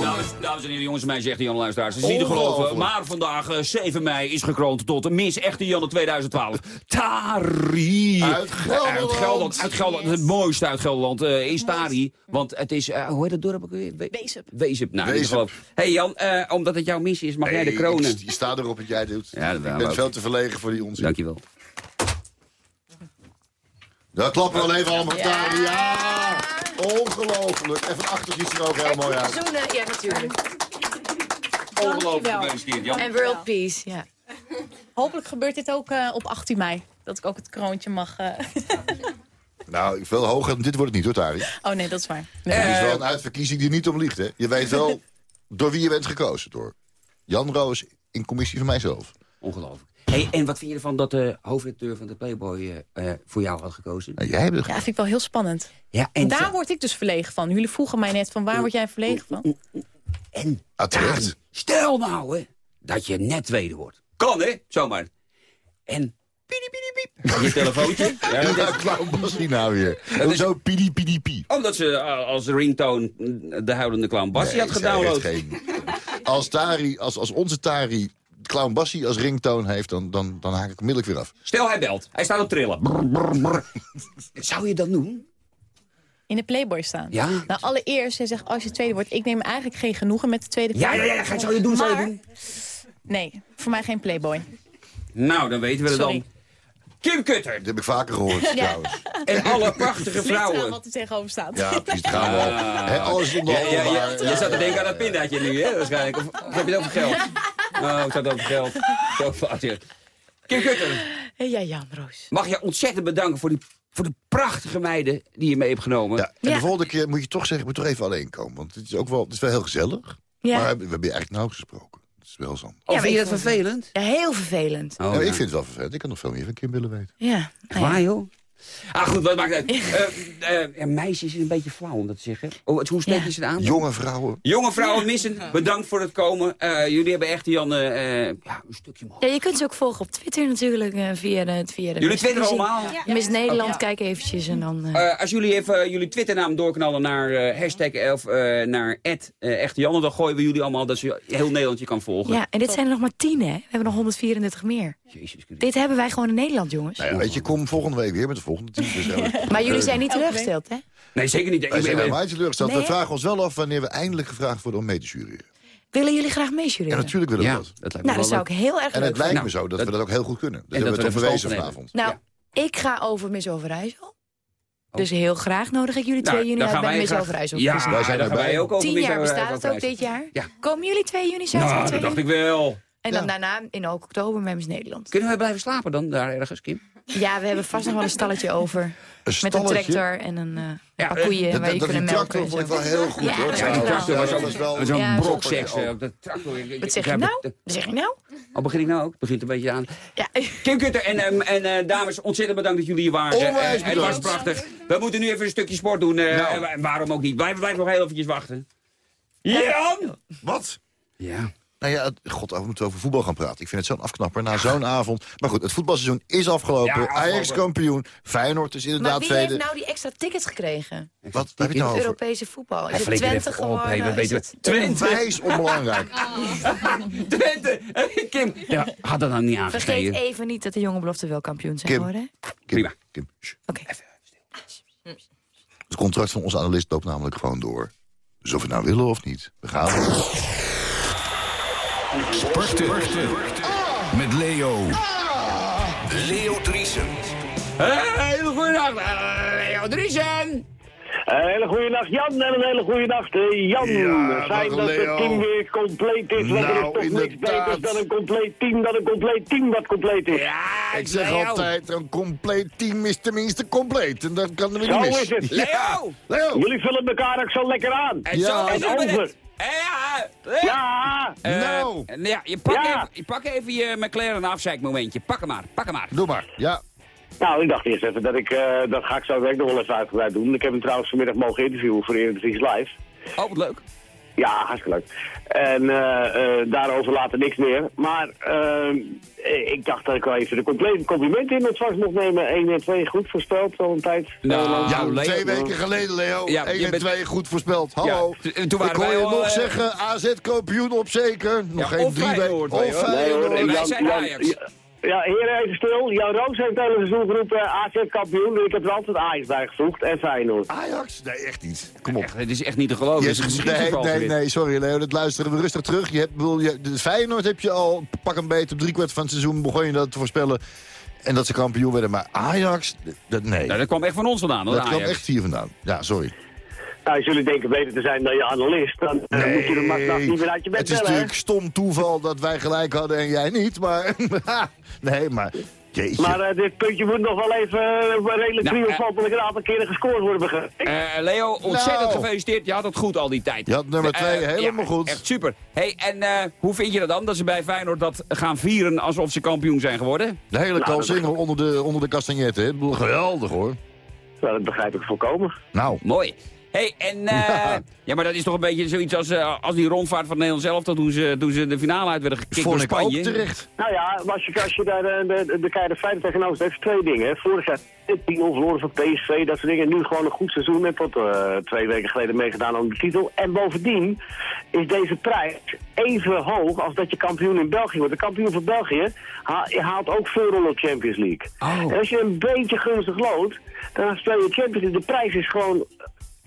Dames, dames en heren, jongens en meisjes, echte Jan luisteraars. Het is niet te geloven, maar vandaag, eh, 7 mei, is gekroond tot de Miss Echte Janne 2012. Tari! Uit Gelderland. Uit Gelderland, uit Gelderland. Het mooiste uit Gelderland eh, is Tari. Want het is, eh, hoe heet het dorp ook weer? We- Weesup. Weesup, nou, Weesup. geloof. hey Jan, eh, omdat het jouw missie is, mag jij de kronen. Je staat erop wat jij doet. Ja, dat ik ben veel te verlegen voor die onzin. Dankjewel. Dat klappen we wel even allemaal. Tari. Ja! Ongelooflijk. En van achter ziet er ook heel mooi uit. Zoenen, ja natuurlijk. Ongelooflijk gefeliciteerd, Jan. En world peace, ja. Hopelijk gebeurt dit ook eh, op 18 mei. Dat ik ook het kroontje mag... eh, <laughs> Nou, veel hoger dit wordt het niet hoor, Tari. Oh nee, dat is waar. Het is wel een uitverkiezing die niet om liegt, hè. Je weet wel <laughs> door wie je bent gekozen. Door Jan Roos in commissie van mijzelf. Ongelooflijk. Hey, en wat vind je ervan dat de hoofdredacteur van de Playboy eh, eh, voor jou had gekozen? Nou, jij hebt het Ja, vind ik wel heel spannend. Ja, En daar word ik dus verlegen van. Jullie vroegen mij net van waar word jij verlegen van? En terecht. stel nou hè, dat je net tweede wordt. Kan hè, zomaar. En piedi, piedi, piep. Je telefoontje. <laughs> Ja, dat is- Clown Bassie nou weer. is- Zo pidi pidi pie. omdat ze eh, als ringtone de huilende clown Bassie had Nee, gedownload. geen- Als, Tari, als, als onze Tari Clown Bassie als ringtoon heeft, dan, dan, dan haak ik onmiddellijk weer af. Stel hij belt. Hij staat op trillen. Brr, brr, brr. <laughs> Zou je dat doen? In de Playboy staan. Ja. Nou, allereerst, jij zegt als je tweede wordt. Ik neem eigenlijk geen genoegen met de tweede Ja, plek. ja, ja. Ga- Zou je doen? Zou je doen? Nee, voor mij geen Playboy. Nou, dan weten we het Sorry. dan. Kim Kutter. Dat heb ik vaker gehoord, trouwens. <laughs> En alle prachtige Ligt eraan vrouwen. wat er tegenover staat. Ja, precies, daar gaan. Hè, alles onder Ja, ja. Je zat te denken aan dat pindaatje nu, hè, waarschijnlijk. Of, of heb je het over geld? Oh, het gaat over geld. Zo fout. Kim Kutter, Ja, Jan Roos. mag je ontzettend bedanken voor, die, voor de prachtige meiden die je mee hebt genomen. Ja, en Ja. de volgende keer moet je toch zeggen, ik moet toch even alleen komen. Want het is ook wel, het is wel heel gezellig. Ja. Maar we hebben je eigenlijk nauwelijks gesproken. Dat is wel Ja, vind maar je dat vervelend? Ja, heel vervelend. Oh, nou, ja. Ik vind het wel vervelend. Ik kan nog veel meer van Kim willen weten. Ja. nou ja. Waar, joh? Ah, goed, wat maakt het uit? <laughs> Eh, eh, meisjes is een beetje flauw om dat te zeggen. Oh, het- hoe steek je Ja. ze het aan? Jonge vrouwen. Jonge vrouwen missen, bedankt voor het komen. Eh, jullie hebben echt Janne eh, ja, een stukje omhoog. Ja, je kunt ze ook volgen op Twitter natuurlijk. eh, via de, via de Jullie twitteren allemaal? Miss Nederland, kijk eventjes en dan... als jullie even jullie Twitternaam doorknallen naar eh, hashtag of eh, naar echte Janne, dan gooien we jullie allemaal dat ze heel Nederland je kan volgen. ja, en dit zijn er nog maar tien, hè? We hebben nog 134 meer. Jezus Christus. Dit hebben wij gewoon in Nederland, jongens. Nou ja, weet je, kom volgende week weer met de volgende team. Dus, eh, <laughs> Maar jullie zijn niet teleurgesteld, hè? Nee, zeker niet. Ik Wij zijn helemaal niet teleurgesteld. Nee, We vragen ons wel af wanneer we eindelijk gevraagd worden om mee te jureren. Willen jullie graag En meejureren? natuurlijk willen we ja, dat. dat lijkt me Nou, wel dat zou ik heel erg En het lijkt me zo dat dat- we dat ook heel goed kunnen. Dat en hebben we dat toch we bewezen verstand van vanavond. Nou, ik ga over Miss Overijssel. Dus heel graag nodig ik jullie Nou, 2 juni uit bij Miss Overijssel. Ja. Wij zijn daar gaan erbij. wij ook over Tien jaar bestaat het ook dit jaar. Ja. Komen jullie 2 juni zaterdag? Nou, 2 dat dacht ik wel. En dan Ja. daarna in oktober met Miss Nederland. Kunnen wij blijven slapen dan daar ergens, Kim? Ja, we hebben vast nog wel een stalletje over. Een Met een stalletje? tractor en een, eh Ja, paar koeien Dat, waar je dat, dat kunnen die melken. tractor en vond wel heel goed Ja, hoor. dat trouwens. is tractor wel- was Ja, dat wel- Zo'n Ja, brokseks. tractor. Ik- Wat zeg je nou? Wat zeg je nou? Oh, begin ik nou ook? Begint een beetje aan. Ja, Kim Kutter en, ehm, en eh, dames, ontzettend bedankt dat jullie hier waren. Onwijs Eh, het was prachtig. We moeten nu even een stukje sport doen. eh, Nou. en waarom ook niet? Blijf, blijf nog heel eventjes wachten. Jan! Wat? Ja. Nou ja, god, we moeten over voetbal gaan praten. Ik vind het zo'n afknapper na zo'n avond. Maar goed, het voetbalseizoen is afgelopen. Ja, afgelopen. Ajax kampioen. Feyenoord is maar inderdaad wie tweede. heeft nou die extra tickets gekregen? Wat heb je het nou over? Europese voetbal. Is het Twente even geworden? we Is weten het- Twente. Onwijs onbelangrijk. <laughs> Twente! Eh, Kim, ja, had dat nou niet Vergeet aangegeven? even niet dat de jonge belofte wel kampioen zijn geworden. Kim, Prima. Kim. Oké. Het contract van onze analist loopt namelijk gewoon door. Dus of we nou willen of niet. We gaan. Sporten. Met Leo. Leo Driesen. Hele goede nacht, Leo Driesen! Een hele goede nacht Jan en een hele goede nacht eh, Jan. Ja, Fijn dag, dat Leo. het team weer compleet is. Want er is Nou, toch niks beters dan een compleet team, dan een compleet team wat compleet is. Ja, Ik zeg Leo. altijd, een compleet team is tenminste compleet. En dat kan er weer Zo niet mis. is het. Leo! Leo! Jullie vullen elkaar ook zo lekker aan. En Ja. zo is En over. Ja, Leo. Ja, Eh, Nou. ja, je pak, Ja. Even, je pak even je McLaren afzeikmomentje. Pak hem maar, pak hem maar. Doe maar. Ja. Nou ik dacht eerst even dat ik, eh, dat ga ik zo werk nog wel even uitgebreid doen. Ik heb hem trouwens vanmiddag mogen interviewen voor Eredivisie Live. Oh, wat leuk. Ja, hartstikke leuk. En eh, eh, daarover later niks meer. Maar ik dacht dat ik wel even de complete complimenten in ontvangst mocht nemen. 1 en 2 goed voorspeld al een tijd. Nou, Ja, Leo. twee weken geleden, Leo. Ja, 1 je en bent- 2 goed voorspeld. Hallo. Ja, t- toen waren ik hoor wij je al, nog zeggen, AZ kampioen op zeker. Nog Ja, geen of drie Feyenoord, weken. Of wel. Nee, hoor, Feyenoord. En wij zijn Ajax. Ja, heren, even stil. Jan Roos heeft tijdens het seizoen geroepen eh, AZ kampioen. Ik heb er altijd Ajax bij gevoegd en Feyenoord. Ajax? Nee, echt niet. Kom op. Echt, het is echt niet te geloven. Je Het is een nee, geschiedenis nee, nee, sorry Leo, dat luisteren we rustig terug. Je hebt, bedoel, je, de Feyenoord heb je al pak een beetje op driekwart van het seizoen begon je dat te voorspellen. En dat ze kampioen werden, maar Ajax, dat, nee. Nou, dat kwam echt van ons vandaan, hoor, dat kwam echt hier vandaan. Ja, sorry. Nou, als jullie denken beter te zijn dan je analist, dan eh, moet je de macht niet meer uit je bed het is hè? natuurlijk stom toeval dat wij gelijk hadden en jij niet, maar... <laughs> nee, maar... Jeetje. Maar eh, dit puntje moet nog wel even uh, redelijk Nou, triomfantelijk een aantal keren gescoord worden begrepen. Eh, Leo, ontzettend Nou. gefeliciteerd. Je had het goed al die tijd. Je had nummer Eh, twee eh, helemaal ja, goed. Echt super. hey, en eh, hoe vind je dat dan, dat ze bij Feyenoord dat gaan vieren alsof ze kampioen zijn geworden? De hele Nou, kalsingel onder de, onder de castagnetten, hè? Ik bedoel, Geweldig hoor. Nou, dat begrijp ik volkomen. Nou, Mooi. Hey, en eh, ja. maar dat is toch een beetje zoiets als, eh, als die rondvaart van Nederland zelf, toen ze, toen ze de finale uit werden gekikt door vond ik ook Spanje. terecht. Nou ja, als je, als je daar de, de, de, de feiten tegenover zet, heeft twee dingen. Hè. Vorig jaar 10 verloren van PSV, dat soort dingen. Nu gewoon een goed seizoen en tot eh, twee weken geleden meegedaan om de titel. En bovendien is deze prijs even hoog als dat je kampioen in België wordt. De kampioen van België ha- haalt ook voorrol op Champions League. Oh. En als je een beetje gunstig loopt, dan speel je Champions League. De prijs is gewoon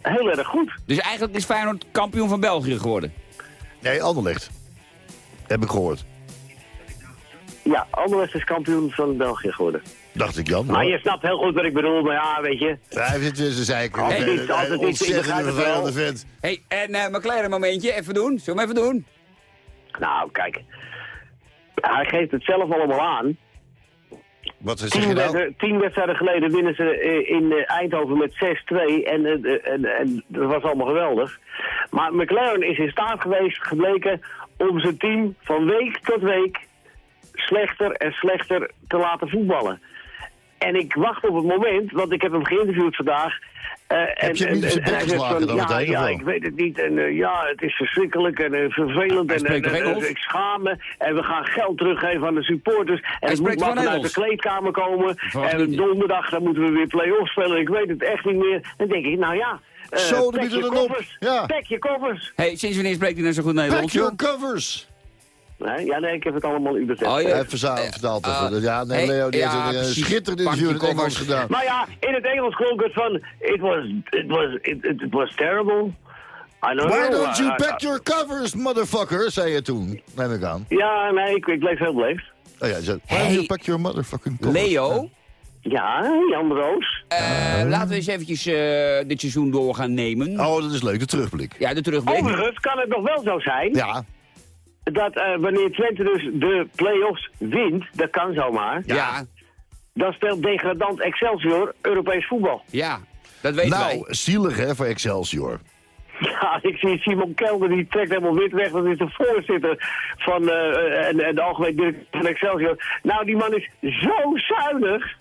heel erg goed. Dus eigenlijk is Feyenoord kampioen van België geworden. Nee, Anderlecht. Heb ik gehoord. Ja, Anderlecht is kampioen van België geworden. Dacht ik, Jan. Maar je snapt heel goed wat ik bedoel, maar ja, weet je. Ja, hij zit weer zijn Een- iets, een altijd Ontzettend wel. vervelende vent. hey, en eh McLaren een momentje, even doen. Zullen we hem even doen? Nou, kijk. Hij geeft het zelf allemaal aan. Wat Tien, nou? wedstrijden, tien wedstrijden geleden winnen ze eh, in eh, Eindhoven met 6-2 en, eh, en, en dat was allemaal geweldig. Maar McLaren is in staat geweest, gebleken, om zijn team van week tot week slechter en slechter te laten voetballen. En ik wacht op het moment, want ik heb hem geïnterviewd vandaag. eh, en, je hem niet en- en hij zegt van, dan ja, ja, ik weet het niet. En eh, ja, het is verschrikkelijk en eh, vervelend. Hij En, spreekt en, toch en, Engels? ik schaam me. En we gaan geld teruggeven aan de supporters. En het moet maar vanuit de kleedkamer komen. En niet. donderdag dan moeten we weer play-offs spelen. Ik weet het echt niet meer. Dan denk ik, nou ja... eh, Zo, dan pack je koffers. Ja. Pack je koffers. hey, sinds wanneer spreekt hij nou zo goed Pack Nederlands? your joh? covers. Nee, ja, nee, ik heb het allemaal u bezet. Oh, ja. Hij vertelt Ah, even. Ja, nee, hey, Leo, die ja, heeft een eh, schitterend interview in het Engels gedaan. Maar ja, in het Engels klonk het van... It was, it was, it, it, was terrible. I don't Why know. don't you pack your covers, motherfucker, zei je toen. Neem ik aan. Ja, nee, ik, ik bleef heel beleefd. Oh ja, je zei, why Hey. don't you pack your motherfucking covers. Leo, Ja, Jan Roos. eh, laten we eens eventjes eh, dit seizoen door gaan nemen. Oh, dat is leuk, de terugblik. Ja, de terugblik. Overigens kan het nog wel zo zijn... Ja, dat eh, wanneer Twente dus de play-offs wint, dat kan zomaar, Ja, dan speelt degradant Excelsior Europees voetbal. ja, dat weten nou, wij. zielig hè, voor Excelsior. <laughs> Ja, ik zie Simon Kelder, die trekt helemaal wit weg. Dat is de voorzitter van eh, en, en de algemeen directeur van Excelsior. Nou, die man is zo zuinig.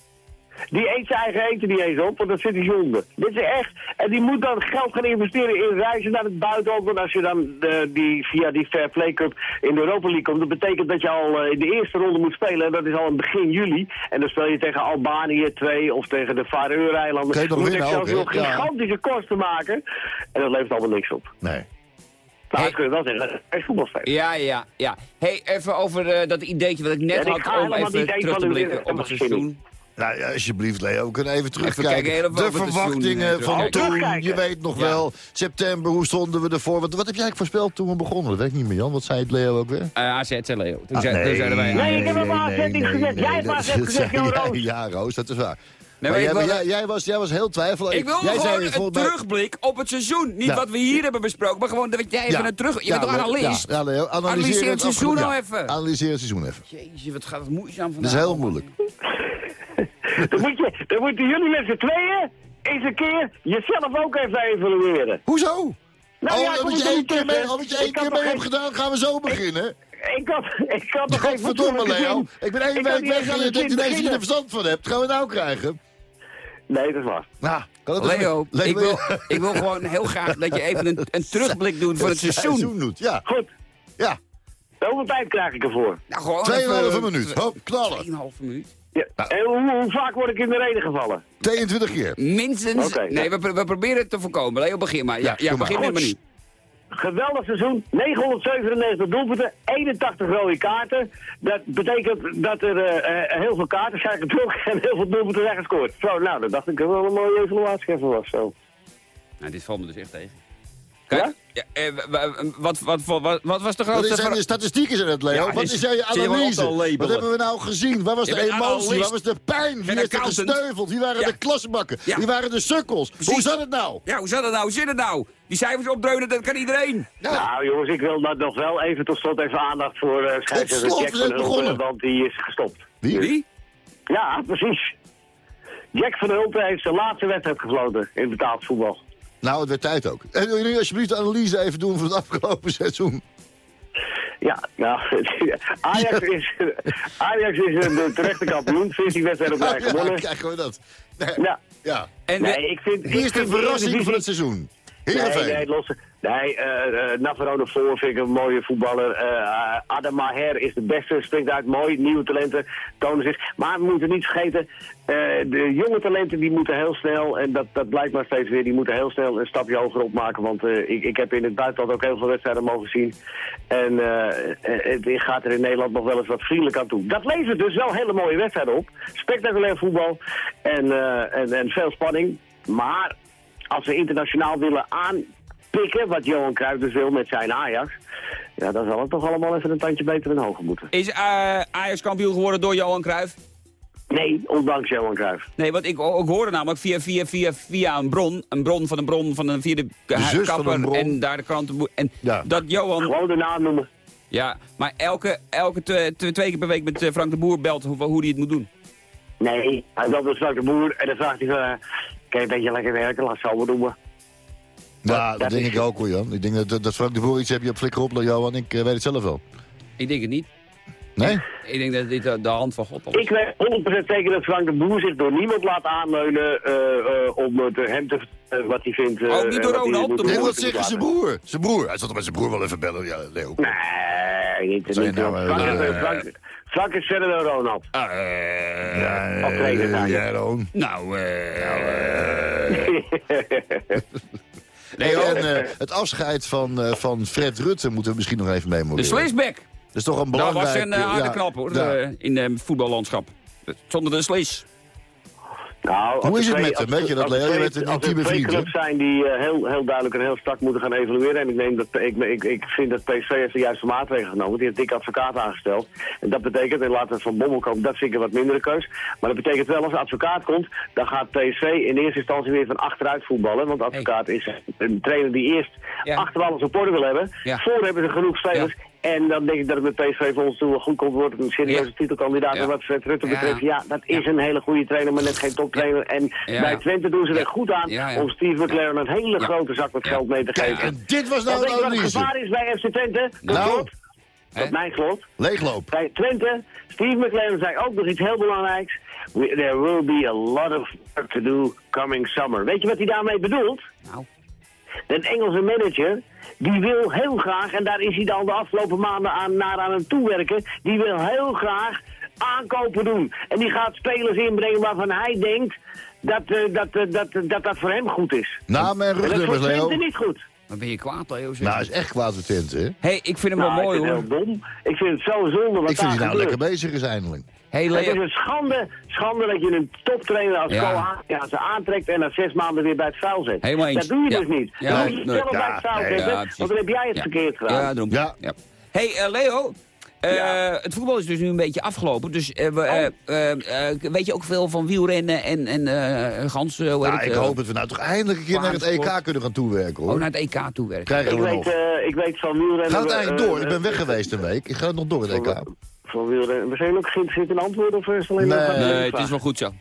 Die eet zijn eigen eten niet eens op, want dat zit hij zonde. Dit is echt. En die moet dan geld gaan investeren in reizen naar het buitenland. Want als je dan eh, die, via die Fair Play Cup in de Europa League komt, dat betekent dat je al eh, in de eerste ronde moet spelen. En dat is al in begin juli. En dan speel je tegen Albanië 2 of tegen de Faroe-eilanden. Kun je nog Dan moet winnen ook, Excelsior hè? Ja. gigantische kosten maken. En dat levert allemaal niks op. Nee. Nou, Hey. dat kun je wel zeggen. Hij is voetbalfeest. Ja, ja, ja. hey, even over eh, dat ideetje wat ik net Ja, had om even terug te blikken op het seizoen. Nou ja, alsjeblieft Leo, we kunnen even kijken, terugkijken. even de verwachtingen eh, van toen, je weet nog Ja. wel. September, hoe stonden we ervoor? Wat, wat heb jij eigenlijk voorspeld toen we begonnen? Dat weet ik niet meer, Jan. Wat zei het Leo ook weer? Eh AZ, zei Leo. Toen, Ah, zei- toen zeiden wij... Nee, ik heb hem AZ niet gezegd. Jij hebt AZ gezegd, zei Jan jij. Roos. Ja, Roos, dat is waar. Nee, maar maar jij, ik wil- jij, jij was, jij was heel twijfelachtig. Ik wil jij gewoon zei een terugblik op het seizoen. Niet Ja. wat we hier hebben besproken, maar gewoon dat jij even Ja. een terug... Je Ja, bent toch analist? Ja, ja, Leo, analyseer, Analyseer het seizoen nou ja, even. Analyseer het seizoen even. Jezus, wat gaat het moeizaam vandaag. Dat is heel moeilijk. <laughs> Dan, moet je, dan moeten jullie met z'n tweeën eens een keer jezelf ook even evalueren. Hoezo? Nou oh, omdat moet je één keer mee, omdat je één Ik had keer nog mee hebt gedaan, gaan we zo beginnen. Ik had, ik had nog geen Godverdomme, Leo. Ik ben één week weg en je de denkt ineens dat je er verstand van hebt. Gaan we nou krijgen? Nee, dat is waar. Nou, kan het Leo, ik wil, ik wil gewoon heel graag dat je even een, een terugblik doet voor het seizoen. doet. Ja, Goed. ja. Hoeveel tijd krijg ik ervoor? Nou, gewoon Tweeënhalve even- minuut. Hop, knallen. 2,5 minuut. Ja. En hoe, hoe vaak word ik in de reden gevallen? 22 keer. Minstens. Nee, ja. we, we proberen het te voorkomen. Leo, begin maar. Ja, Ja, ja, doe maar. begin met me Goed. Geweldig seizoen, 997 doelpunten, 81 rode kaarten. Dat betekent dat er eh, eh, heel veel kaarten zijn getrokken <laughs> en heel veel doelpunten zijn gescoord. Zo, nou, dat dacht ik wel een mooie evaluatie even was. Zo. Nou, dit valt me dus echt tegen. Kijk, ja? eh, wat, wat, wat, wat, wat was de Wat grootste... zijn je statistieken zijn het, Leo? Ja, Wat is je wel analyse? Wat hebben we nou gezien? Waar was Je de emotie? Waar was de pijn? Wie heeft er gesteuveld? Wie waren Ja. de klasbakken? Ja. Wie waren de sukkels? Precies. Hoe zat het nou? Ja, hoe zat het nou? Hoe zit het nou? Die cijfers opdreunen, dat kan iedereen. Nou jongens, ik wil nog wel even tot slot even aandacht voor uh, scheidsrechter slot, Jack van want die is gestopt. Wie? Wie? Ja, precies. Jack van Hulten heeft zijn laatste wedstrijd gefloten in betaald voetbal. Nou, het werd tijd ook. En wil je nu alsjeblieft de analyse even doen van het afgelopen <laughs> seizoen? Ja, nou, <laughs> Ajax is, Ajax is een de terechte kampioen, 14 wedstrijden op <laughs> rij Ja, gewonnen. krijgen we dat. Nee. Ja. Ja. En Nee, de- ik vind... vind de verrassing van het seizoen. Nee, Heerenveen. nee, los. Nee, eh uh, Navarone voor vind ik een mooie voetballer. Eh Adam Maher is de beste, springt uit mooi. Nieuwe talenten tonen zich. Maar we moeten niet vergeten, eh, de jonge talenten die moeten heel snel, en dat, dat blijkt maar steeds weer, die moeten heel snel een stapje hoger opmaken. Want eh, ik, ik heb in het buitenland ook heel veel wedstrijden mogen zien. En eh, het gaat er in Nederland nog wel eens wat vriendelijk aan toe. Dat levert dus wel hele mooie wedstrijden op. Spectaculair voetbal en, eh, en, en veel spanning. Maar als we internationaal willen pikken, wat Johan Cruijff dus wil met zijn Ajax, ja, dan zal het toch allemaal even een tandje beter en hoger moeten. Is eh, Ajax kampioen geworden door Johan Cruijff? Nee, ondanks Johan Cruijff. Nee, want ik, ik hoorde namelijk via, via, via, via een bron, een bron van een bron van een vierde kapper en daar de kranten... En Ja. dat Johan... Gewoon de naam noemen. Ja, maar elke, elke twee, twee, twee keer per week met eh, Frank de Boer belt hoe, hoe hij het moet doen. Nee, hij belt dus straks de boer en dan vraagt hij van, eh, kan je een beetje lekker werken, laat het zo maar doen. Ja, dat, dat denk is- ik ook hoor, Jan. Ik denk dat, dat Frank de Boer iets heb je op flikker op, Johan. Ik eh, weet het zelf wel. Ik denk het niet. Nee? Ik denk dat dit de, de hand van God is. Ik weet 100% zeker dat Frank de Boer zich door niemand laat aanleunen eh, eh, om het, hem te vertellen wat hij vindt. Ook niet door Ronald, moet de doen. Nee, wat Moet zeggen zijn broer? Zijn broer. Hij zat er met zijn broer wel even bellen. Ja, Leo. Nee, niet. Niet nou, Frank, is- Frank, Frank is verder dan Ronald. Ah, eh, Ja, ja, Ron. nou, eh... <laughs> <laughs> Nee, en eh, het afscheid van, eh, van Fred Rutte moeten we misschien nog even de memoreren. Slisback. Dat is toch een Dat belangrijk... was een eh, harde ja, knap hoor, ja. in het voetballandschap. Zonder de slis. Nou, Hoe er is het twee- met hem? Weet je dat, er Leo? Je twee- bent een als er intieme vriend, hè? clubs zijn die eh, heel, heel duidelijk en heel strak moeten gaan evalueren. En ik, neem dat, ik, ik, ik vind dat PSV heeft de juiste maatregelen genomen. Die heeft dik advocaat aangesteld. En dat betekent, en laten we van Bommel komen, dat vind ik een wat mindere keus. Maar dat betekent wel, als de advocaat komt, dan gaat PSV in eerste instantie weer van achteruit voetballen. Want advocaat is een trainer die eerst Ja. achterbal op orde wil hebben. Ja. Voor hebben ze genoeg spelers. En dan denk ik dat het met PSV voor ons toe wel goed komt. Wordt een serieuze Ja. titelkandidaat. Ja. Wat Fred Rutte Ja. betreft, ja, dat is Ja. een hele goede trainer, maar net geen toptrainer. En Ja. bij Twente doen ze er goed aan Ja, ja. om Steve McLaren een hele Ja. grote zak met Ja. geld mee te geven. En dit was nou een je wat het analyse. gevaar is bij FC Twente? Dat Nou. klopt. Dat mijn slot. Leegloop. Bij Twente, Steve McLaren zei ook nog iets heel belangrijks. We- there will be a lot of work to do coming summer. Weet je wat hij daarmee bedoelt? Nou. Een Engelse manager, die wil heel graag, en daar is hij dan de afgelopen maanden aan, naar aan het toewerken, die wil heel graag aankopen doen. En die gaat spelers inbrengen waarvan hij denkt dat eh, dat, eh, dat, dat, dat voor hem goed is. Naam en En dat is voor rugnummers, Leo. Twente niet goed. Dan ben je kwaad, Leo. zeg. Nou, hij is echt kwaad voor Twente, hè? hey, ik vind hem wel Nou, mooi ik vind hoor. het heel dom. Ik vind het zo zonde wat Ik vind hij nou gebeurt. lekker bezig is eindelijk. Hey, Het is een schande, schande dat je een toptrainer als Ja. ja. ja, ze aantrekt en na zes maanden weer bij het vuil zet. Helemaal eens. Dat doe je Ja. dus niet. Ja, dan moet je zelf bij Ja, het vuil zetten, want dan heb jij het Ja. verkeerd gedaan. Ja, daarom. Ja. Ja. hey, eh, Leo. eh, Ja. Het voetbal is dus nu een beetje afgelopen. Dus eh, we, eh, eh, eh, weet je ook veel van wielrennen en, en eh gans? hoe heet Nou, het, ik hoop dat we nou toch eindelijk een keer naar het. EK kunnen gaan toewerken, hoor. Oh, naar het EK toe werken. Krijgen Ik we weet, nog. eh, ik weet van wielrennen... Gaat het eigenlijk door? Ik ben weg geweest een week. Ik ga het nog door, het EK. Van, van wielrennen. We zijn ook geïnteresseerd in antwoorden of is het alleen Nee. maar... Nee, het is wel goed zo.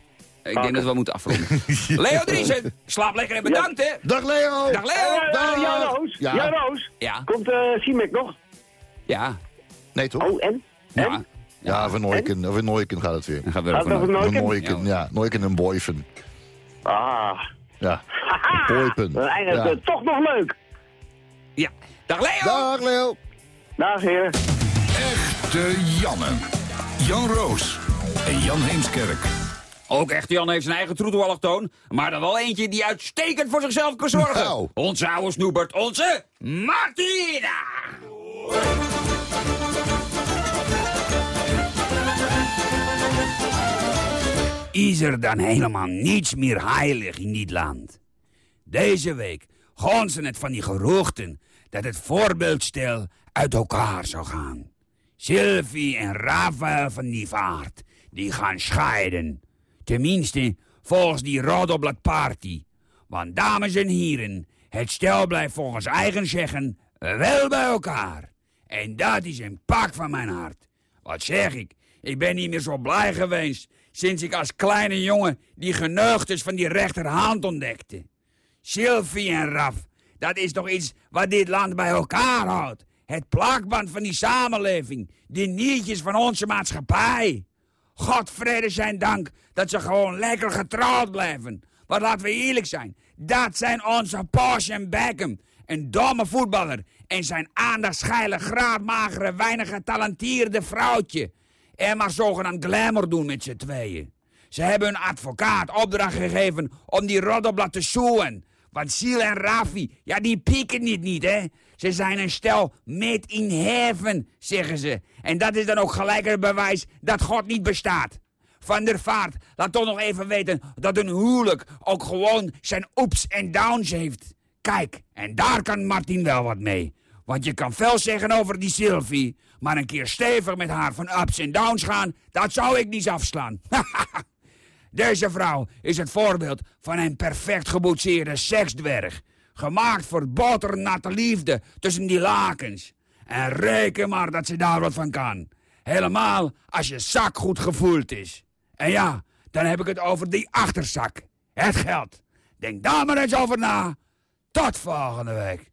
Ik denk dat we moeten afronden. <laughs> Leo Driesen, slaap lekker en bedankt hè. Dag, Leo! Dag Leo. Eh, Dag. eh, Jan Roos, Ja. Roos, Ja, komt eh Siemek nog? ja, Nee, toch? Oh, en? ja. Ja, van Nooiken, over Nooiken gaat het weer. Dan gaan we Gaat er het over vanuit. Nooiken? Van Nooiken, ja. Nooiken en Boyven. Ah, Ja. Ja. het toch nog leuk. Ja. Dag Leo. Dag, Leo! Dag heren. Echte Janne. Jan Roos en Jan Heemskerk. Ook echt Jan heeft zijn eigen troetelallochtoon, maar dan wel eentje die uitstekend voor zichzelf kan zorgen. Nou. Onze oude snoebert, onze Martina. Is er dan helemaal niets meer heilig in dit land? Deze week gaan ze het van die geruchten dat het voorbeeldstel uit elkaar zou gaan. Sylvie en Rafael van die vaart, die gaan scheiden. Tenminste, volgens die Roddelblad Party. Want dames en heren, het stel blijft volgens eigen zeggen wel bij elkaar. En dat is een pak van mijn hart. Wat zeg ik? Ik ben niet meer zo blij geweest sinds ik als kleine jongen die geneugtes van die rechterhand ontdekte. Sylvie en Raf, dat is toch iets wat dit land bij elkaar houdt. Het plakband van die samenleving, die nietjes van onze maatschappij. Godvrede zijn dank dat ze gewoon lekker getrouwd blijven. Want laten we eerlijk zijn, dat zijn onze Porsche en Beckham. Een domme voetballer en zijn aandachtsgeile, graadmagere, weinig getalenteerde vrouwtje. En maar zogenaamd glamour doen met z'n tweeën. Ze hebben hun advocaat opdracht gegeven om die roddelblad te zoen. Want Siel en Rafi, ja, die pieken niet niet, hè. Ze zijn een stel met in heaven, zeggen ze. En dat is dan ook gelijk het bewijs dat God niet bestaat. Van der Vaart, laat toch nog even weten dat een huwelijk ook gewoon zijn ups en downs heeft. Kijk, en daar kan Martin wel wat mee. Want je kan veel zeggen over die Sylvie... maar een keer stevig met haar van ups en downs gaan... dat zou ik niet afslaan. <laughs> Deze vrouw is het voorbeeld van een perfect geboetseerde seksdwerg. Gemaakt voor boternatte liefde tussen die lakens. En reken maar dat ze daar wat van kan. Helemaal als je zak goed gevoeld is. En ja, dan heb ik het over die achterzak. Het geld. Denk daar maar eens over na. Tot volgende week.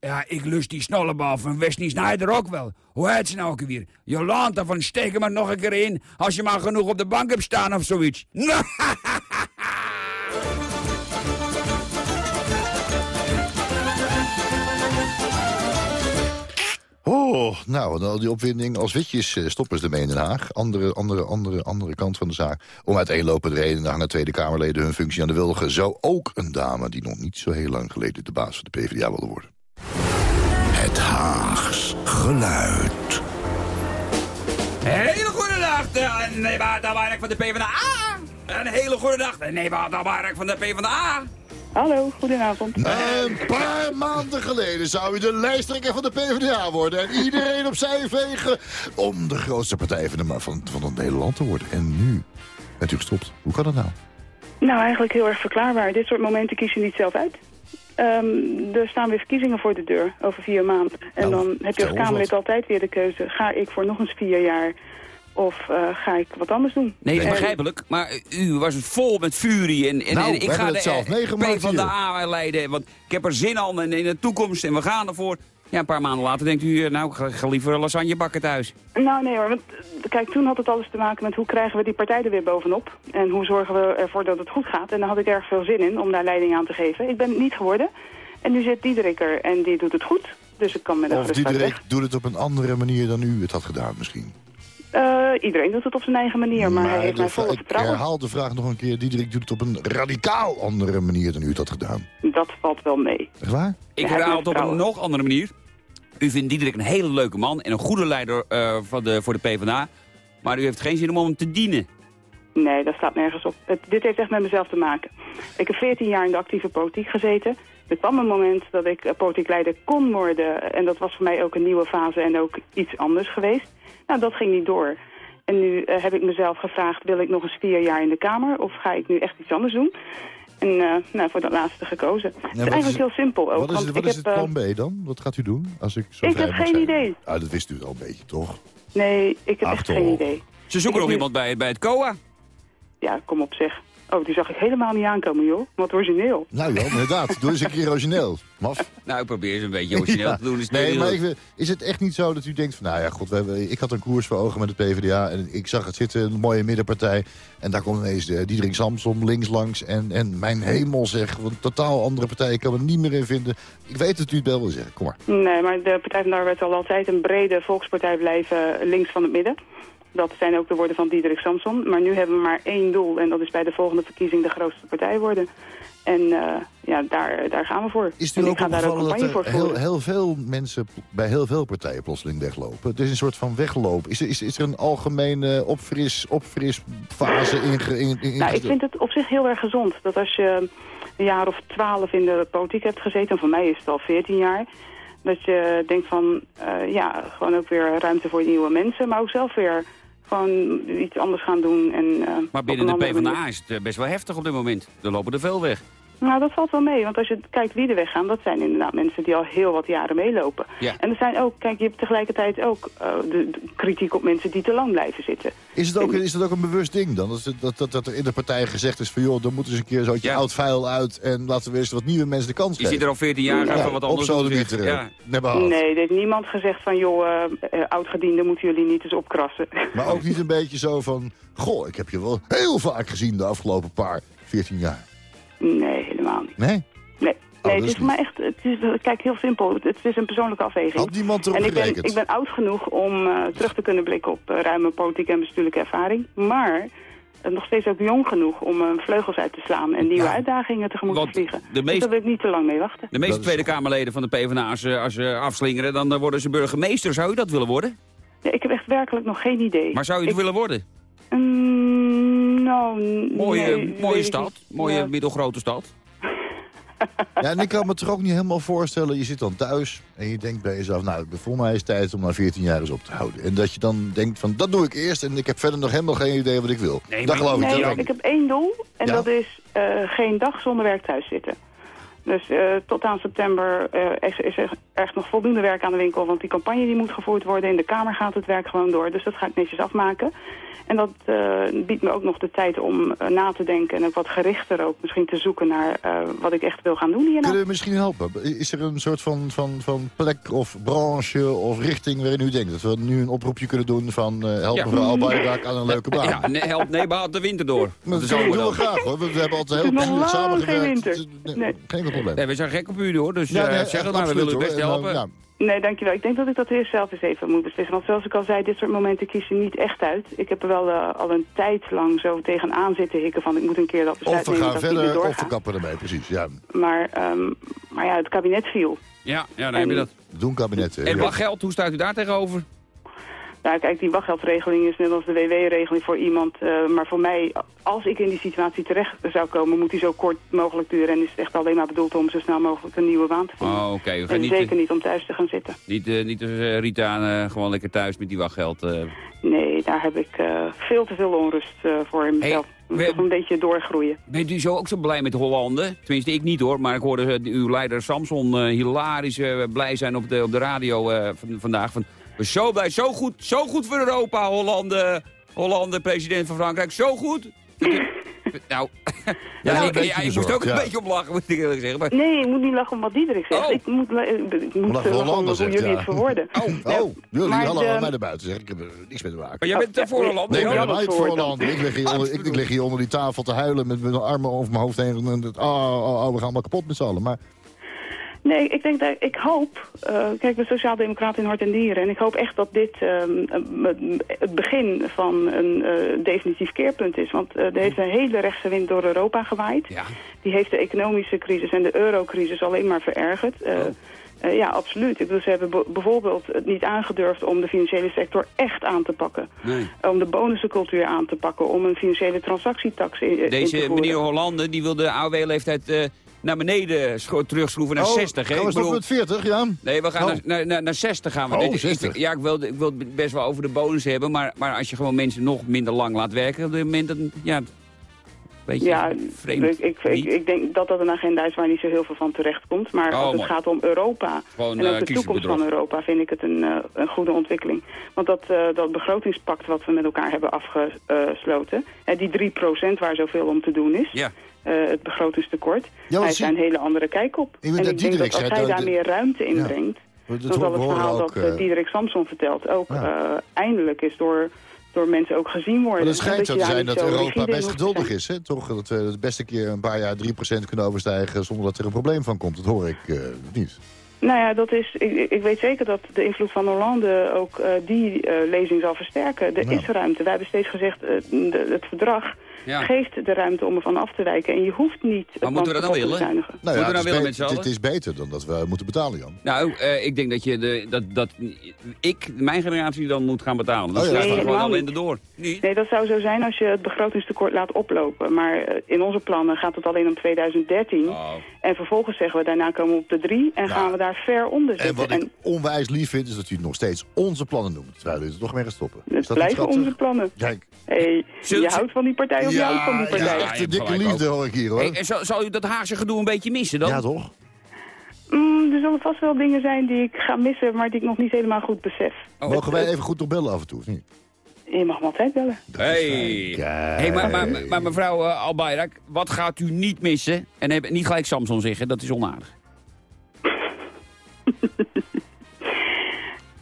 Ja, ik lust die snollebal van Wesley Snyder ook wel. Hoe heet ze nou ook weer? Jolanta van steek maar nog een keer in... als je maar genoeg op de bank hebt staan of zoiets. <laughs> Oh, nou, dan die opwinding als witjes eh, stoppen ze ermee in Den Haag. Andere, andere, andere, andere kant van de zaak. Om uiteenlopende redenen hangen Tweede Kamerleden hun functie aan de wilgen. Zo ook een dame die nog niet zo heel lang geleden de baas van de PvdA wilde worden. Het Haags geluid. Hele goede dag, nee, Bark van de PvdA. Een hele goede dag, nee, Bark van de PvdA. Hallo, goedenavond. Een paar maanden geleden zou u de lijsttrekker van de PvdA worden... en iedereen op zijn vegen om de grootste partij van, de, van, van het Nederland te worden. En nu bent u gestopt. Hoe kan dat nou? Nou, eigenlijk heel erg verklaarbaar. Dit soort momenten kies je niet zelf uit. Um, er staan weer verkiezingen voor de deur over vier maanden. En nou, dan heb je als Kamerlid altijd weer de keuze... ga ik voor nog eens vier jaar of uh, ga ik wat anders doen? Nee, dat begrijpelijk. Maar u was het vol met furie. En, en, nou, en ik ga de zelf P van de A leiden. Want ik heb er zin al in, in de toekomst en we gaan ervoor. Ja, een paar maanden later denkt u, eh, nou, ga, ga liever lasagne bakken thuis. Nou, nee hoor. Want, kijk, toen had het alles te maken met hoe krijgen we die partij er weer bovenop. En hoe zorgen we ervoor dat het goed gaat. En daar had ik erg veel zin in om daar leiding aan te geven. Ik ben het niet geworden. En nu zit Diederik er en die doet het goed. Dus ik kan met een Of Diederik doet het op een andere manier dan u het had gedaan misschien. Uh, iedereen doet het op zijn eigen manier, maar, hij heeft mij volle vertrouwen. Ik herhaal de vraag nog een keer. Diederik doet het op een radicaal andere manier dan u het had gedaan. Dat valt wel mee. Echt waar? Ik herhaal het op een nog andere manier. U vindt Diederik een hele leuke man en een goede leider uh, van de, voor de PvdA. Maar u heeft geen zin om hem te dienen. Nee, dat staat nergens op. Het, dit heeft echt met mezelf te maken. Ik heb 14 jaar in de actieve politiek gezeten. Er kwam een moment dat ik uh, politiek leider kon worden. En dat was voor mij ook een nieuwe fase en ook iets anders geweest. Nou, dat ging niet door. En nu uh, heb ik mezelf gevraagd, wil ik nog eens vier jaar in de Kamer? Of ga ik nu echt iets anders doen? En uh, nou, voor dat laatste gekozen. het is eigenlijk is, heel simpel ook. Wat is, het, wat is het plan B dan? Wat gaat u doen? Als ik zo ik heb geen zijn? idee. Ah, dat wist u al een beetje, toch? Nee, ik heb echt geen idee. Ze zoeken nog iemand bij, bij het COA. Ja, kom op zeg. Oh, die zag ik helemaal niet aankomen, joh. Wat origineel. Nou ja, inderdaad. Doe eens een keer origineel. Maf. Nou, ik probeer eens een beetje origineel te doen. Is nee, maar ik, is het echt niet zo dat u denkt van... nou ja, god, we hebben, ik had een koers voor ogen met de PvdA... en ik zag het zitten, een mooie middenpartij... en daar komt ineens de Diederik Samsom links langs... en, en mijn hemel zeg, een totaal andere partij... ik kan me niet meer in vinden. Ik weet dat u het wel wil zeggen, kom maar. Nee, maar de Partij van de Arbeid zal altijd een brede volkspartij blijven... links van het midden. Dat zijn ook de woorden van Diederik Samson. Maar nu hebben we maar één doel en dat is bij de volgende verkiezing de grootste partij worden. En uh, ja, daar, daar gaan we voor. Is het ook ik daar ook dat er heel, heel, veel mensen bij heel veel partijen plotseling weglopen? Het is een soort van wegloop. Is er, is, is er een algemene opfris, opfris fase in, in, in, Nou, ik vind het op zich heel erg gezond. Dat als je een jaar of twaalf in de politiek hebt gezeten... en voor mij is het al veertien jaar... dat je denkt van, uh, ja, gewoon ook weer ruimte voor nieuwe mensen... maar ook zelf weer gewoon iets anders gaan doen. En, uh, maar binnen de PvdA is het best wel heftig op dit moment. Er lopen er veel weg. Nou, dat valt wel mee. Want als je kijkt wie er weggaan, dat zijn inderdaad mensen die al heel wat jaren meelopen. Ja. En er zijn ook, kijk, je hebt tegelijkertijd ook uh, de, de, kritiek op mensen die te lang blijven zitten. Is het ook, is dat ook een bewust ding dan? Dat, dat, dat, dat er in de partij gezegd is van, joh, dan moeten ze een keer zo'n ja. oud vuil uit en laten we eens wat nieuwe mensen de kans geven. Je zit er al 14 jaar, ja, wat anders op ja. Nee, er heeft niemand gezegd van, joh, uh, oudgedienden moeten jullie niet eens opkrassen. <laughs> Maar ook niet een beetje zo van, goh, ik heb je wel heel vaak gezien de afgelopen paar 14 jaar. Nee, helemaal niet. Nee? Nee. Nee, oh, het is voor mij echt, het is, kijk, heel simpel. Het is een persoonlijke afweging. Had niemand erop En ik ben, gerekend? ik ben oud genoeg om uh, terug te kunnen blikken op uh, ruime politieke en bestuurlijke ervaring. Maar uh, nog steeds ook jong genoeg om vleugels uit te slaan en nieuwe ja. uitdagingen tegemoet te vliegen. De meest, dus daar wil ik niet te lang mee wachten. De meeste Tweede Kamerleden van de PvdA, als ze, als ze afslingeren, dan worden ze burgemeester. Zou u dat willen worden? Ja, ik heb echt werkelijk nog geen idee. Maar zou u het ik, willen worden? Mm, nou, mooie, nee, mooie stad, mooie ja. middelgrote stad. <laughs> Ja, en ik kan me toch ook niet helemaal voorstellen. Je zit dan thuis en je denkt bij jezelf... nou, voor mij is het tijd om na 14 jaar eens op te houden. En dat je dan denkt van, dat doe ik eerst... en ik heb verder nog helemaal geen idee wat ik wil. Nee, dat geloof ik. Nee, ik heb één doel en Ja? dat is eh, geen dag zonder werk thuis zitten. Dus eh, tot aan september eh, is, is er echt nog voldoende werk aan de winkel. Want die campagne die moet gevoerd worden. In de Kamer gaat het werk gewoon door. Dus dat ga ik netjes afmaken. En dat eh, biedt me ook nog de tijd om na te denken. En ook wat gerichter ook misschien te zoeken naar eh, wat ik echt wil gaan doen hierna. Kunnen we misschien helpen? Is er een soort van, van, van plek of branche of richting waarin u denkt... dat we nu een oproepje kunnen doen van... eh help Ja. mevrouw Albayrak aan een leuke baan? Ja, nee, help, nee, behaal de winter door. Dat zomer doen we graag hoor. We, we hebben altijd heel lang samengewerkt. geen winter. Nee, Nee. Geen probleem. Nee, we zijn gek op u hoor, dus Ja, eh, nee, zeg het maar, we willen u best helpen. Nee, dankjewel. Ik denk dat ik dat eerst zelf eens even moet beslissen. Want zoals ik al zei, dit soort momenten kiezen niet echt uit. Ik heb er wel eh, al een tijd lang zo tegenaan zitten hikken van... ik moet een keer dat besluit Of we nemen gaan verder, of we kappen ermee, precies. Ja, Maar, ehm, maar ja, het kabinet viel. Ja, ja, dan heb je dat. doen kabinetten. En ja. wachtgeld, hoe staat u daar tegenover? Nou, kijk, die wachtgeldregeling is net als de WW-regeling voor iemand. eh, maar voor mij, als ik in die situatie terecht zou komen... moet die zo kort mogelijk duren. En is het echt alleen maar bedoeld om zo snel mogelijk een nieuwe baan te vinden. Oh, oké. En niet, zeker niet om thuis te gaan zitten. niet, eh, niet eh, Rita eh, gewoon lekker thuis met die wachtgeld. eh. Nee, daar heb ik eh, veel te veel onrust eh, voor in mezelf. Hey, een beetje doorgroeien. Bent u zo ook zo blij met de Hollanden? Tenminste, ik niet hoor, maar ik hoorde eh, uw leider Samson eh, hilarisch eh, blij zijn op de, op de radio eh, van, vandaag. Van, we zijn zo blij, zo goed, zo goed voor Europa, Hollande, Hollande, president van Frankrijk, zo goed. <laughs> nou, ja, <laughs> ik, ja, ik moest ook een ja. beetje op lachen, moet ik eerlijk zeggen. Maar, Nee, ik moet niet lachen om wat Diederik zegt. Oh. Ik moet, ik moet Lachen lachen om hoe zegt, jullie ja. het verwoorden. <laughs> oh, Oh, jullie, hallo, de- mij naar buiten zeg. Ik heb er niks mee te maken. maar jij bent voor nee, Hollande, Nee, ik ben hoort voor. Hollande. Ik lig, hier onder, ik, ik lig hier onder die tafel te huilen met mijn armen over mijn hoofd heen. En het, oh, oh, oh, we gaan allemaal kapot met z'n allen. Maar Nee, ik denk dat ik hoop. eh, kijk, ik ben sociaal-democraat in hart en dieren. En ik hoop echt dat dit ehm, eh, het begin van een eh, definitief keerpunt is. Want eh, er heeft een hele rechtse wind door Europa gewaaid. Ja. Die heeft de economische crisis en de eurocrisis alleen maar verergerd. Eh, ja, absoluut. Ik bedoel, ze hebben bijvoorbeeld het niet aangedurfd om de financiële sector echt aan te pakken. Nee. Om de bonuscultuur aan te pakken. Om een financiële transactietax in, in te Deze voeren. meneer Hollande, die wil de AOW-leeftijd naar beneden terugschroeven naar oh, 60. Hè? gaan we stoppen met 40, ja? Nee, we gaan Oh. naar, naar, naar, naar 60 gaan we. Oh, Dit- ik- 60. ja, ik wil, ik wil het best wel over de bonus hebben. Maar, maar als je gewoon mensen nog minder lang laat werken... op dit moment, dan, ja, weet je, Ja, vreemd. ik, ik, ik, niet. ik denk dat dat een agenda is waar niet zo heel veel van terecht komt. Maar Oh, als het mooi. gaat om Europa Gewoon, en eh, ook de toekomst van Europa... vind ik het een, eh, een goede ontwikkeling. Want dat, eh, dat begrotingspact wat we met elkaar hebben afgesloten... eh, die 3% waar zoveel om te doen is... Ja. Eh, het begrotingstekort. Ja, Hij heeft daar een hele andere kijk op. En ik denk dat als hij daar meer ruimte in brengt... Dat dan zal het verhaal ook, dat eh, eh, Diederik Samson vertelt ook eindelijk is door, door mensen ook gezien worden. Maar het schijnt zo te zijn dat Europa best geduldig is. Hè? Toch dat we het beste keer een paar jaar 3% kunnen overstijgen zonder dat er een probleem van komt. Dat hoor ik niet. Nou ja, dat is, ik, ik weet zeker dat de invloed van Hollande ook die eh, lezing zal versterken. Er is ruimte. Wij hebben steeds gezegd, de- het verdrag Ja. geeft de ruimte om ervan af te wijken. En je hoeft niet Maar moeten we dat te willen? bezuinigen. Nou Moeten we het, nou is willen met z'n allen? het is beter dan dat we moeten betalen, Jan. Nou, eh, ik denk dat, je de, dat, dat ik, mijn generatie dan moet gaan betalen. Dan Oh ja. Nee, er gewoon niet. door. Nee, dat zou zo zijn als je het begrotingstekort laat oplopen. Maar eh, in onze plannen gaat het alleen om 2013. Oh. En vervolgens zeggen we, daarna komen we op de drie en gaan we daar ver onder En zitten. wat ik onwijs lief vind, is dat u nog steeds onze plannen noemt. Terwijl u er toch mee gaat stoppen. Is het dat blijven onze plannen. Kijk, Hey, je houdt van die partij of houdt van die ja, ja, partij? Ja, echt een dikke liefde hoor ik hier hoor. Hey, en zal, zal u dat Haagse gedoe een beetje missen dan? ja toch? Mm, er zullen vast wel dingen zijn die ik ga missen, maar die ik nog niet helemaal goed besef. Oh, Mogen wij eh, even goed nog bellen af en toe, of niet? Je mag me altijd bellen. Hey. Kijk. Hey, maar, maar, maar mevrouw uh, Albayrak, wat gaat u niet missen? En heb, niet gelijk Samson zeggen, dat is onaardig.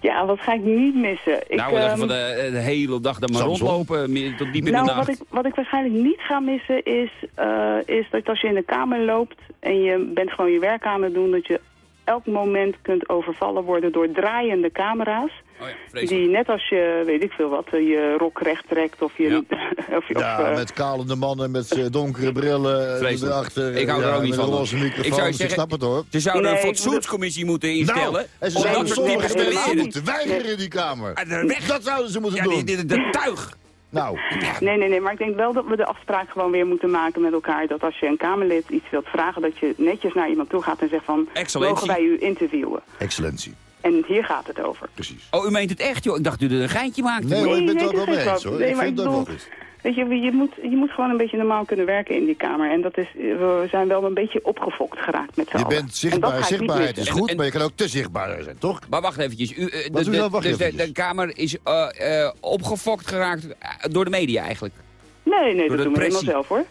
Ja, wat ga ik niet missen? Ik, nou, we van de, de hele dag dan maar rondlopen, meer tot diep in nou, de wat ik, wat ik waarschijnlijk niet ga missen is, eh, is dat als je in de kamer loopt en je bent gewoon je werk aan het doen, dat je elk moment kunt overvallen worden door draaiende camera's. Oh ja, vreselijk. Die net als je, weet ik veel wat, eh, je rok recht trekt of je... <laughs> of, je- Ja, of, eh, met kalende mannen met eh, donkere brillen Vreselijk. erachter. Ik hou er ja, ook niet van, Ik zou je dus ik zeggen- snap het hoor. Ze zouden Nee, een fatsoenscommissie moeten instellen. Nou, en ze zouden sommige beweren. moeten weigeren in die kamer. Ah. Dat zouden ze moeten Ja, doen. die, die, de tuig. Nou. Nee, nee, nee, maar ik denk wel dat we de afspraak gewoon weer moeten maken met elkaar. Dat als je een Kamerlid iets wilt vragen, dat je netjes naar iemand toe gaat en zegt van... Excellentie. Mogen wij u interviewen? Excellentie. En hier gaat het over. Precies. Oh, u meent het echt, joh? Ik dacht u er een geintje maakte. Nee, hoor, ik ben het nee, ook wel dat mee eens, hoor. nee, Ik maar vind ik het ook wel bedoel- goed. Weet je, je moet, je moet gewoon een beetje normaal kunnen werken in die Kamer. En dat is, we zijn wel een beetje opgefokt geraakt met z'n Je bent En dat zichtbaar. Zichtbaarheid is goed, En- maar je kan ook te zichtbaar zijn, toch? Maar wacht eventjes. U, eh, de, Wat doe je de- nou? Wacht dus de, eventjes. de Kamer is eh, eh, opgefokt geraakt door de media eigenlijk? Nee, nee, Door dat doen we helemaal zelf hoor.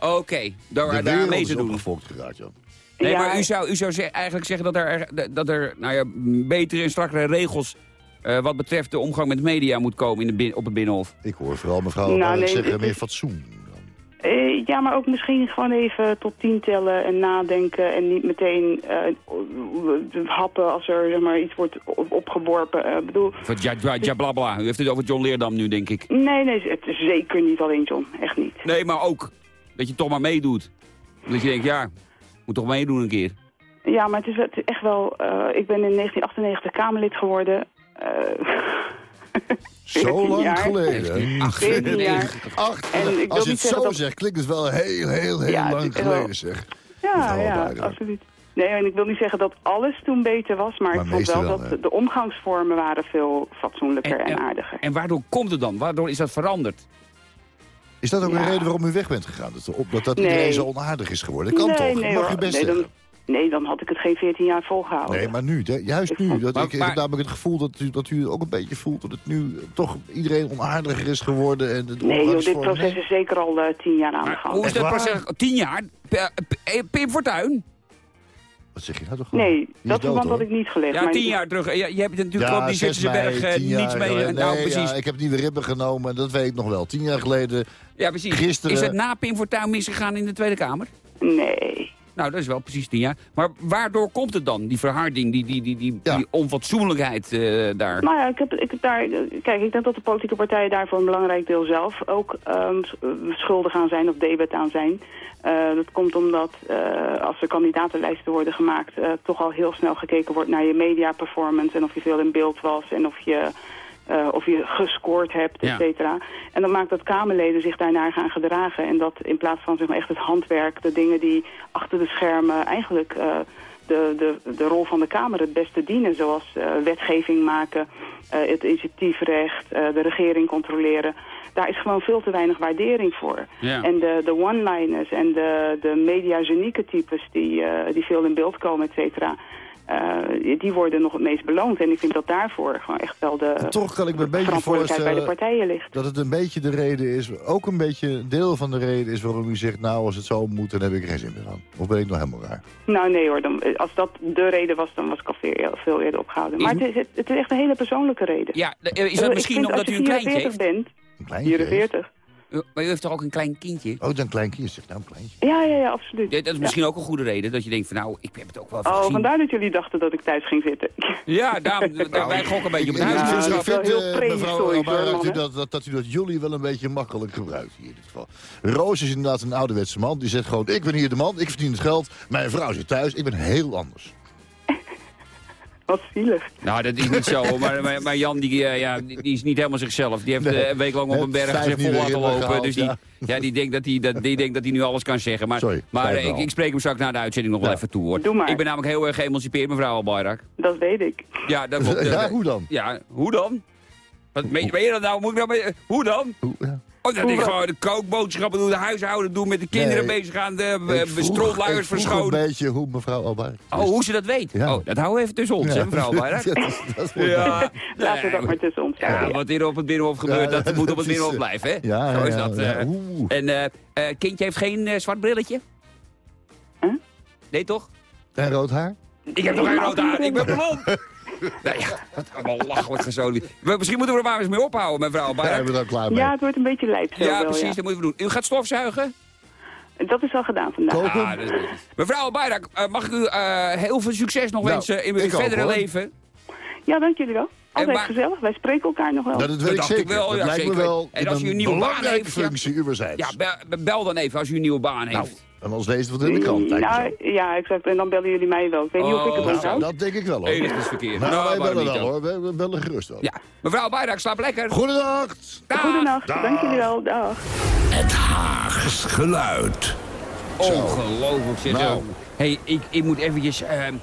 Oké, daar, daar wereld mee is te doen. opgefokt geraakt, ja. Nee, Ja. maar u zou, u zou ze- eigenlijk zeggen dat er, dat er nou ja, betere en strakkere regels... eh, wat betreft de omgang met media moet komen in de op het Binnenhof. Ik hoor vooral mevrouw Nou, nee, zeggen meer fatsoen. Eh, ja, maar ook misschien gewoon even tot tien tellen en nadenken. En niet meteen eh, happen als er zeg maar, iets wordt op- opgeworpen. Eh, bedoel, ja, ja, ja, bla, bla. U heeft het over John Leerdam nu, denk ik. nee, nee, het is zeker niet alleen John. Echt niet. Nee, maar ook dat je toch maar meedoet. Dat je denkt, ja, moet toch meedoen een keer. Ja, maar het is, het is echt wel... eh, ik ben in 1998 Kamerlid geworden. Eh, <laughs> Zo 14 lang jaar. geleden. 14 jaar. Acht. En ik Als je niet het zeggen zo dat- zegt, klinkt het wel heel, heel, heel Ja, lang wel- geleden, zeg. Ja, ja, absoluut. Nee, en ik wil niet zeggen dat alles toen beter was, maar, Maar ik vond wel, wel, dat hè. de omgangsvormen waren veel fatsoenlijker en, aardiger. En waardoor komt het dan? Waardoor is dat veranderd? Is dat ook Ja. een reden waarom u weg bent gegaan? Dat, dat, dat Nee. iedereen zo onaardig is geworden? Dat kan nee, toch? nee, Mag u best nee, dan, nee, dan had ik het geen 14 jaar volgehouden. Nee, maar nu, de- juist nu. Dat, Maar- ik, ik maar- heb namelijk het gevoel dat u, dat u ook een beetje voelt... dat het nu toch iedereen onaardiger is geworden. En de Nee, joh, dit proces is zeker al eh, tien jaar aan de gang. hoe is dat proces? Tien jaar? P- P- Pim Fortuyn? Wat zeg je nou toch gewoon? Nee, Die dat verband had ik niet gelegd. Ja, maar tien jaar terug. Ja, je hebt natuurlijk Ja, op die 6 Zwitserse eh, niets mee. nou, Nee, precies. Ja, ik heb nieuwe ribben genomen en dat weet ik nog wel. Tien jaar geleden. Ja, precies. Gisteren- Is het na Pim Fortuyn misgegaan in de Tweede Kamer? Nee. Nou, dat is wel precies tien jaar. Maar waardoor komt het dan, die verharding, die, die, die, die, Ja. die onfatsoenlijkheid eh, daar? Nou ja, ik heb, ik heb daar, kijk, ik denk dat de politieke partijen daar voor een belangrijk deel zelf ook ehm, eh, schuldig aan zijn of debet aan zijn. Eh, dat komt omdat eh, als er kandidatenlijsten worden gemaakt, eh, toch al heel snel gekeken wordt naar je media performance en of je veel in beeld was en of je, eh, of je gescoord hebt, et cetera. En dat maakt dat Kamerleden zich daarnaar gaan gedragen en dat in plaats van zeg maar, echt het handwerk, de dingen die achter de schermen eigenlijk eh, de, de, de rol van de Kamer het beste dienen. Zoals eh, wetgeving maken, het initiatiefrecht, de regering controleren. Daar is gewoon veel te weinig waardering voor. Ja. En de, de one-liners en de, de media-genieke types die, die veel in beeld komen, et cetera... eh, die worden nog het meest beloond. En ik vind dat daarvoor gewoon echt wel de Toch kan ik me een beetje verantwoordelijkheid bij de voorstellen partijen ligt. dat het een beetje de reden is, ook een beetje een deel van de reden is waarom u zegt, nou als het zo moet, dan heb ik er geen zin meer aan. Of ben ik nog helemaal raar? Nou nee hoor, dan, als dat de reden was, dan was ik al veel, veel eerder opgehouden. Maar het is, het is echt een hele persoonlijke reden. Ja, eh, is dat misschien omdat u een kleintje 44 heeft? bent, Een kleintje? heeft? 44. U- Maar u heeft toch ook een klein kindje? Oh, dan een klein kindje. Zeg nou een kleintje. Ja, ja, ja, absoluut. Ja, dat is misschien ook een goede reden, dat je denkt van nou, ik heb het ook wel Oh, gezien. vandaar dat jullie dachten dat ik thuis ging zitten. <laughs> Ja, daarom, da- wij gokken een beetje op het huis. Ja, ik vind, heel eh, mevrouw dat, u dat, dat, dat u dat jullie wel een beetje makkelijk gebruikt hier in dit geval. Roos is inderdaad een ouderwetse man. Die zegt gewoon, ik ben hier de man, ik verdien het geld. Mijn vrouw zit thuis, ik ben heel anders. Wat zielig. Nou, dat is niet zo, maar, maar, maar Jan die, eh, ja, die, die is niet helemaal zichzelf. Die heeft Nee. eh, een week lang op een berg zich vol laten lopen. gehaald, dus die, ja. ja. die, denkt dat hij, dat, die denkt dat hij nu alles kan zeggen. Maar, Sorry, maar ik, ik spreek hem straks na de uitzending nog wel even toe. Hoor. Doe maar. Ik ben namelijk heel erg geëmancipeerd, mevrouw Albayrak. Dat weet ik. Ja, dat klopt. <laughs> Ja, hoe dan? Ja, hoe dan? Wat, je dat nou? Moet ik nou mee- hoe dan? Hoe- ja. Oh, dat ik gewoon de kookboodschappen doe, de huishouden doe, met de kinderen Nee. bezig gaan, de vroeg- strontluiers ik vroeg verschonen. een beetje hoe mevrouw Albaar. Oh, hoe ze dat weet? Ja. Oh, dat houden we even tussen ons, hè, mevrouw Albayrak? <laughs> Ja, dat is- dat is mooi. Ja, Laten we dat maar tussen ons Ja, houden. wat hier op het Binnenhof gebeurt, Ja, dat moet op het Binnenhof eh, blijven, hè? Ja, Zo is dat. ja. eh. Oeh. En eh eh, kindje heeft geen eh, zwart brilletje? Huh? Nee, toch? En rood haar? Ik heb toch geen rood haar, ik ben blond. Nou ja, wat allemaal lachelijk gezoden. We- Misschien moeten we er maar eens mee ophouden, mevrouw Albayrak. hebben we dan klaar mee. Ja, het wordt een beetje lijp zo Ja, wel, precies, ja. dat moeten we doen. U gaat stofzuigen? Dat is al gedaan vandaag. Ah, dat is goed. Mevrouw Albayrak, eh, mag ik u eh, heel veel succes nog Nou, wensen in uw ook, verdere leven? Ja, dank jullie wel. Altijd maar- gezellig. Wij spreken elkaar nog wel. Nou, dat weet Dat ik dacht ik zeker. wel, dat ja, lijkt zeker. me wel En als u een nieuwe baan heeft, ja. functie uwerzijds. Ja, bel, bel dan even als u een nieuwe baan heeft. Nou, En anders leest het wat in de krant. Nou, ja, exact. En dan bellen jullie mij wel. Ik weet niet of ik het Oh, onthoud. Dat denk ik wel hoor. Enigingsverkeer. Nou, Nou, wij bellen niet wel dan? hoor. We, bellen gerust wel. Ja, mevrouw Bijdak, slaap lekker. Goedendag. Goedenacht, dank jullie wel. Dag. Het Haags geluid. Ongelooflijk zeg. Nou. hey, ik, ik moet eventjes... ehm,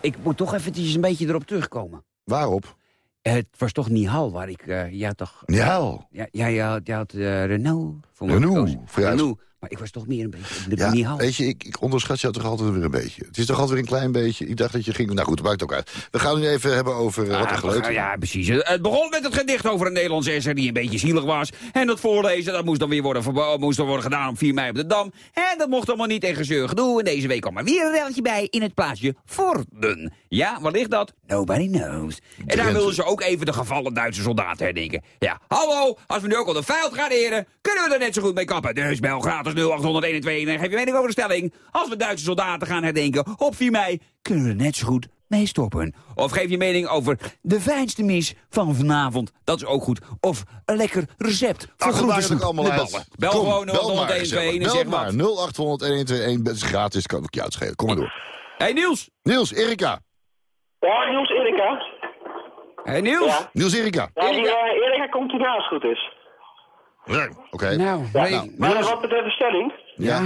ik moet toch eventjes een beetje erop terugkomen. Waarop? Het was toch niet Hal waar ik... eh ja, toch... Ja. Ja, ja, je had, je had eh, Renault Renault. Renault. Maar ik was toch meer een beetje de Ja, weet je, ik, ik onderschat jou toch altijd weer een beetje. Het is toch altijd weer een klein beetje. Ik dacht dat je ging... Nou goed, dat maakt ook uit. We gaan het nu even hebben over eh, wat er Ah, geleut. Ja, precies. Het begon met het gedicht over een Nederlandse esser die een beetje zielig was. En dat voorlezen, dat moest dan weer worden, verbo- moest dan worden gedaan op 4 mei op de Dam. En dat mocht allemaal niet tegen gezeur gedoe. En deze week kwam er weer een relletje bij in het plaatsje Vorden. Ja, waar ligt dat? Nobody knows. En daar wilden ze ook even de gevallen Duitse soldaten herdenken. Ja, hallo, als we nu ook al de vijand gaan eren, kunnen we er net zo goed mee kappen. Dus bel gratis 0801 en geef je mening over de stelling. Als we Duitse soldaten gaan herdenken op 4 mei, kunnen we er net zo goed mee stoppen. Of geef je mening over de fijnste mis van vanavond. Dat is ook goed. Of een lekker recept voor Ach, dat maakt groentesoep allemaal met uit. ballen. Bel Kom, gewoon bel maar, 0801 gezellig. en Bel zeg maar. wat. 0800 1121, dat is gratis, kan ik je uitschelen. Kom maar door. Hey Niels. Niels, Erika. Ja, Niels Erika. Hey Niels. Ja. Niels, Erika. Ja, die, eh, Erika komt hierna als het goed is. Nee, Oké. Nou, Ja, nee, maar wat betreft de stelling... Ja.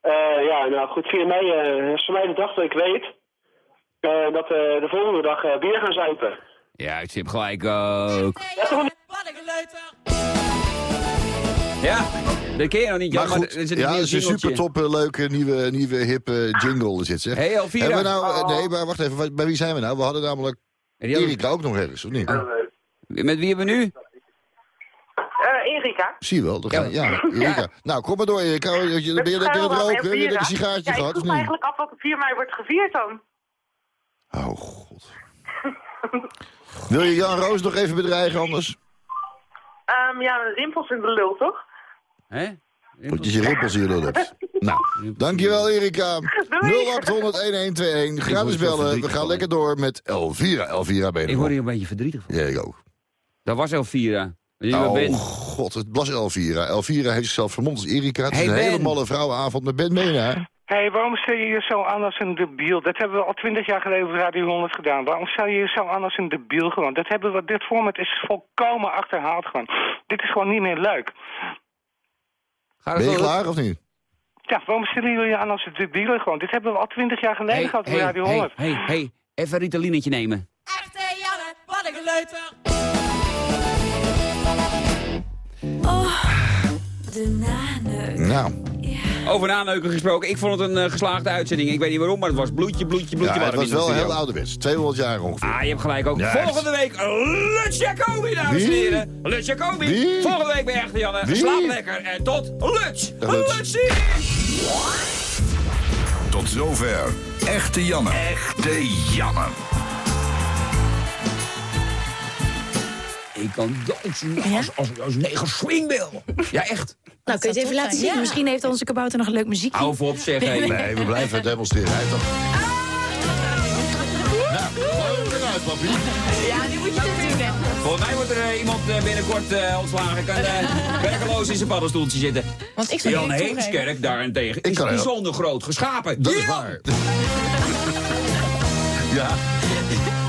eh, ja, nou goed, 4 mei eh, is voor mij de dag dat ik weet... eh, dat we de volgende dag eh, bier gaan zuipen. Ja, ik zit gelijk ook. Ja, toch niet? Ja, dat ken je nog niet, Jan, Maar maar goed, er zit ja, dat is een super top, eh, leuke, nieuwe, nieuwe hippe jingle er zit, zeg. Hey, Elvira. Hebben we nou, eh, nee, maar wacht even, bij wie zijn we nou? We hadden namelijk En die hadden- Erika ook nog ergens, of niet? Met wie hebben we nu? Erika. Zie je wel, dat Ja. ja, <laughs> Erika. Nou, kom maar door, Erika. Ben je, lekker aan het roken? Heb je lekker een sigaartje gehad, of niet? af wat op 4 mei wordt gevierd dan. Oh, god. Wil je Jan Roos nog even bedreigen anders? Ehm, ja, rimpels in de lul, toch? Hè? Dat je je rimpels in je lul hebt. <laughs> Nou, dankjewel Erika. 0800-1121. Gratis bellen. We gaan lekker door met Elvira. Elvira ben je Ik word hier een beetje verdrietig van. Ja, ik ook. Dat was Elvira. Je Oh Ben. god, het was Elvira. Elvira heeft zichzelf vermomd als Erika. Het is Hey, een hele Ben. malle vrouwenavond met Ben Mena. Hé, hey, waarom stel je je zo aan als een debiel? Dat hebben we al twintig jaar geleden op Radio 100 gedaan. Waarom stel je je zo aan als een debiel gewoon? Dat hebben we, dit format is volkomen achterhaald gewoon. Dit is gewoon niet meer leuk. Ga Ben je klaar of niet? Ja, waarom stellen jullie je aan als een debiel gewoon? Dit hebben we al twintig jaar geleden Hey, gehad op hey, Radio hey, 100. hey, hey, even een Ritalinetje nemen. De naneuk. Nou, Over naneuken gesproken, ik vond het een eh, geslaagde uitzending. Ik weet niet waarom, maar het was bloedje, bloedje, bloedje. ja, het was wel heel ouderwets. 200 jaar ongeveer. Ah, je hebt gelijk ook. Volgende week Lutz Jacobi, dames en heren. Lutz Jacobi. Wie? Volgende week bij Echte Janne. Wie? Slaap lekker en tot Lutz. Lutzie. Tot zover. Echte Janne. Echte Janne. Ik kan dansen als, als, als neger swingbil. Ja, echt. Nou, kun je het even laten zien? Ja. Misschien heeft onze kabouter nog een leuk muziekje. Hou voor op zeg. hé. Nee, we blijven demonstreren. Hij toch... Nou. Ja, nu moet je het doen, hè. Volgens mij wordt er eh, iemand eh, binnenkort eh, ontslagen. Kan werkeloos in zijn paddenstoeltje zitten. Want ik zou Jan. Heemskerk daarentegen Ik is bijzonder groot geschapen. Dat is waar. <laughs> Ja, <laughs>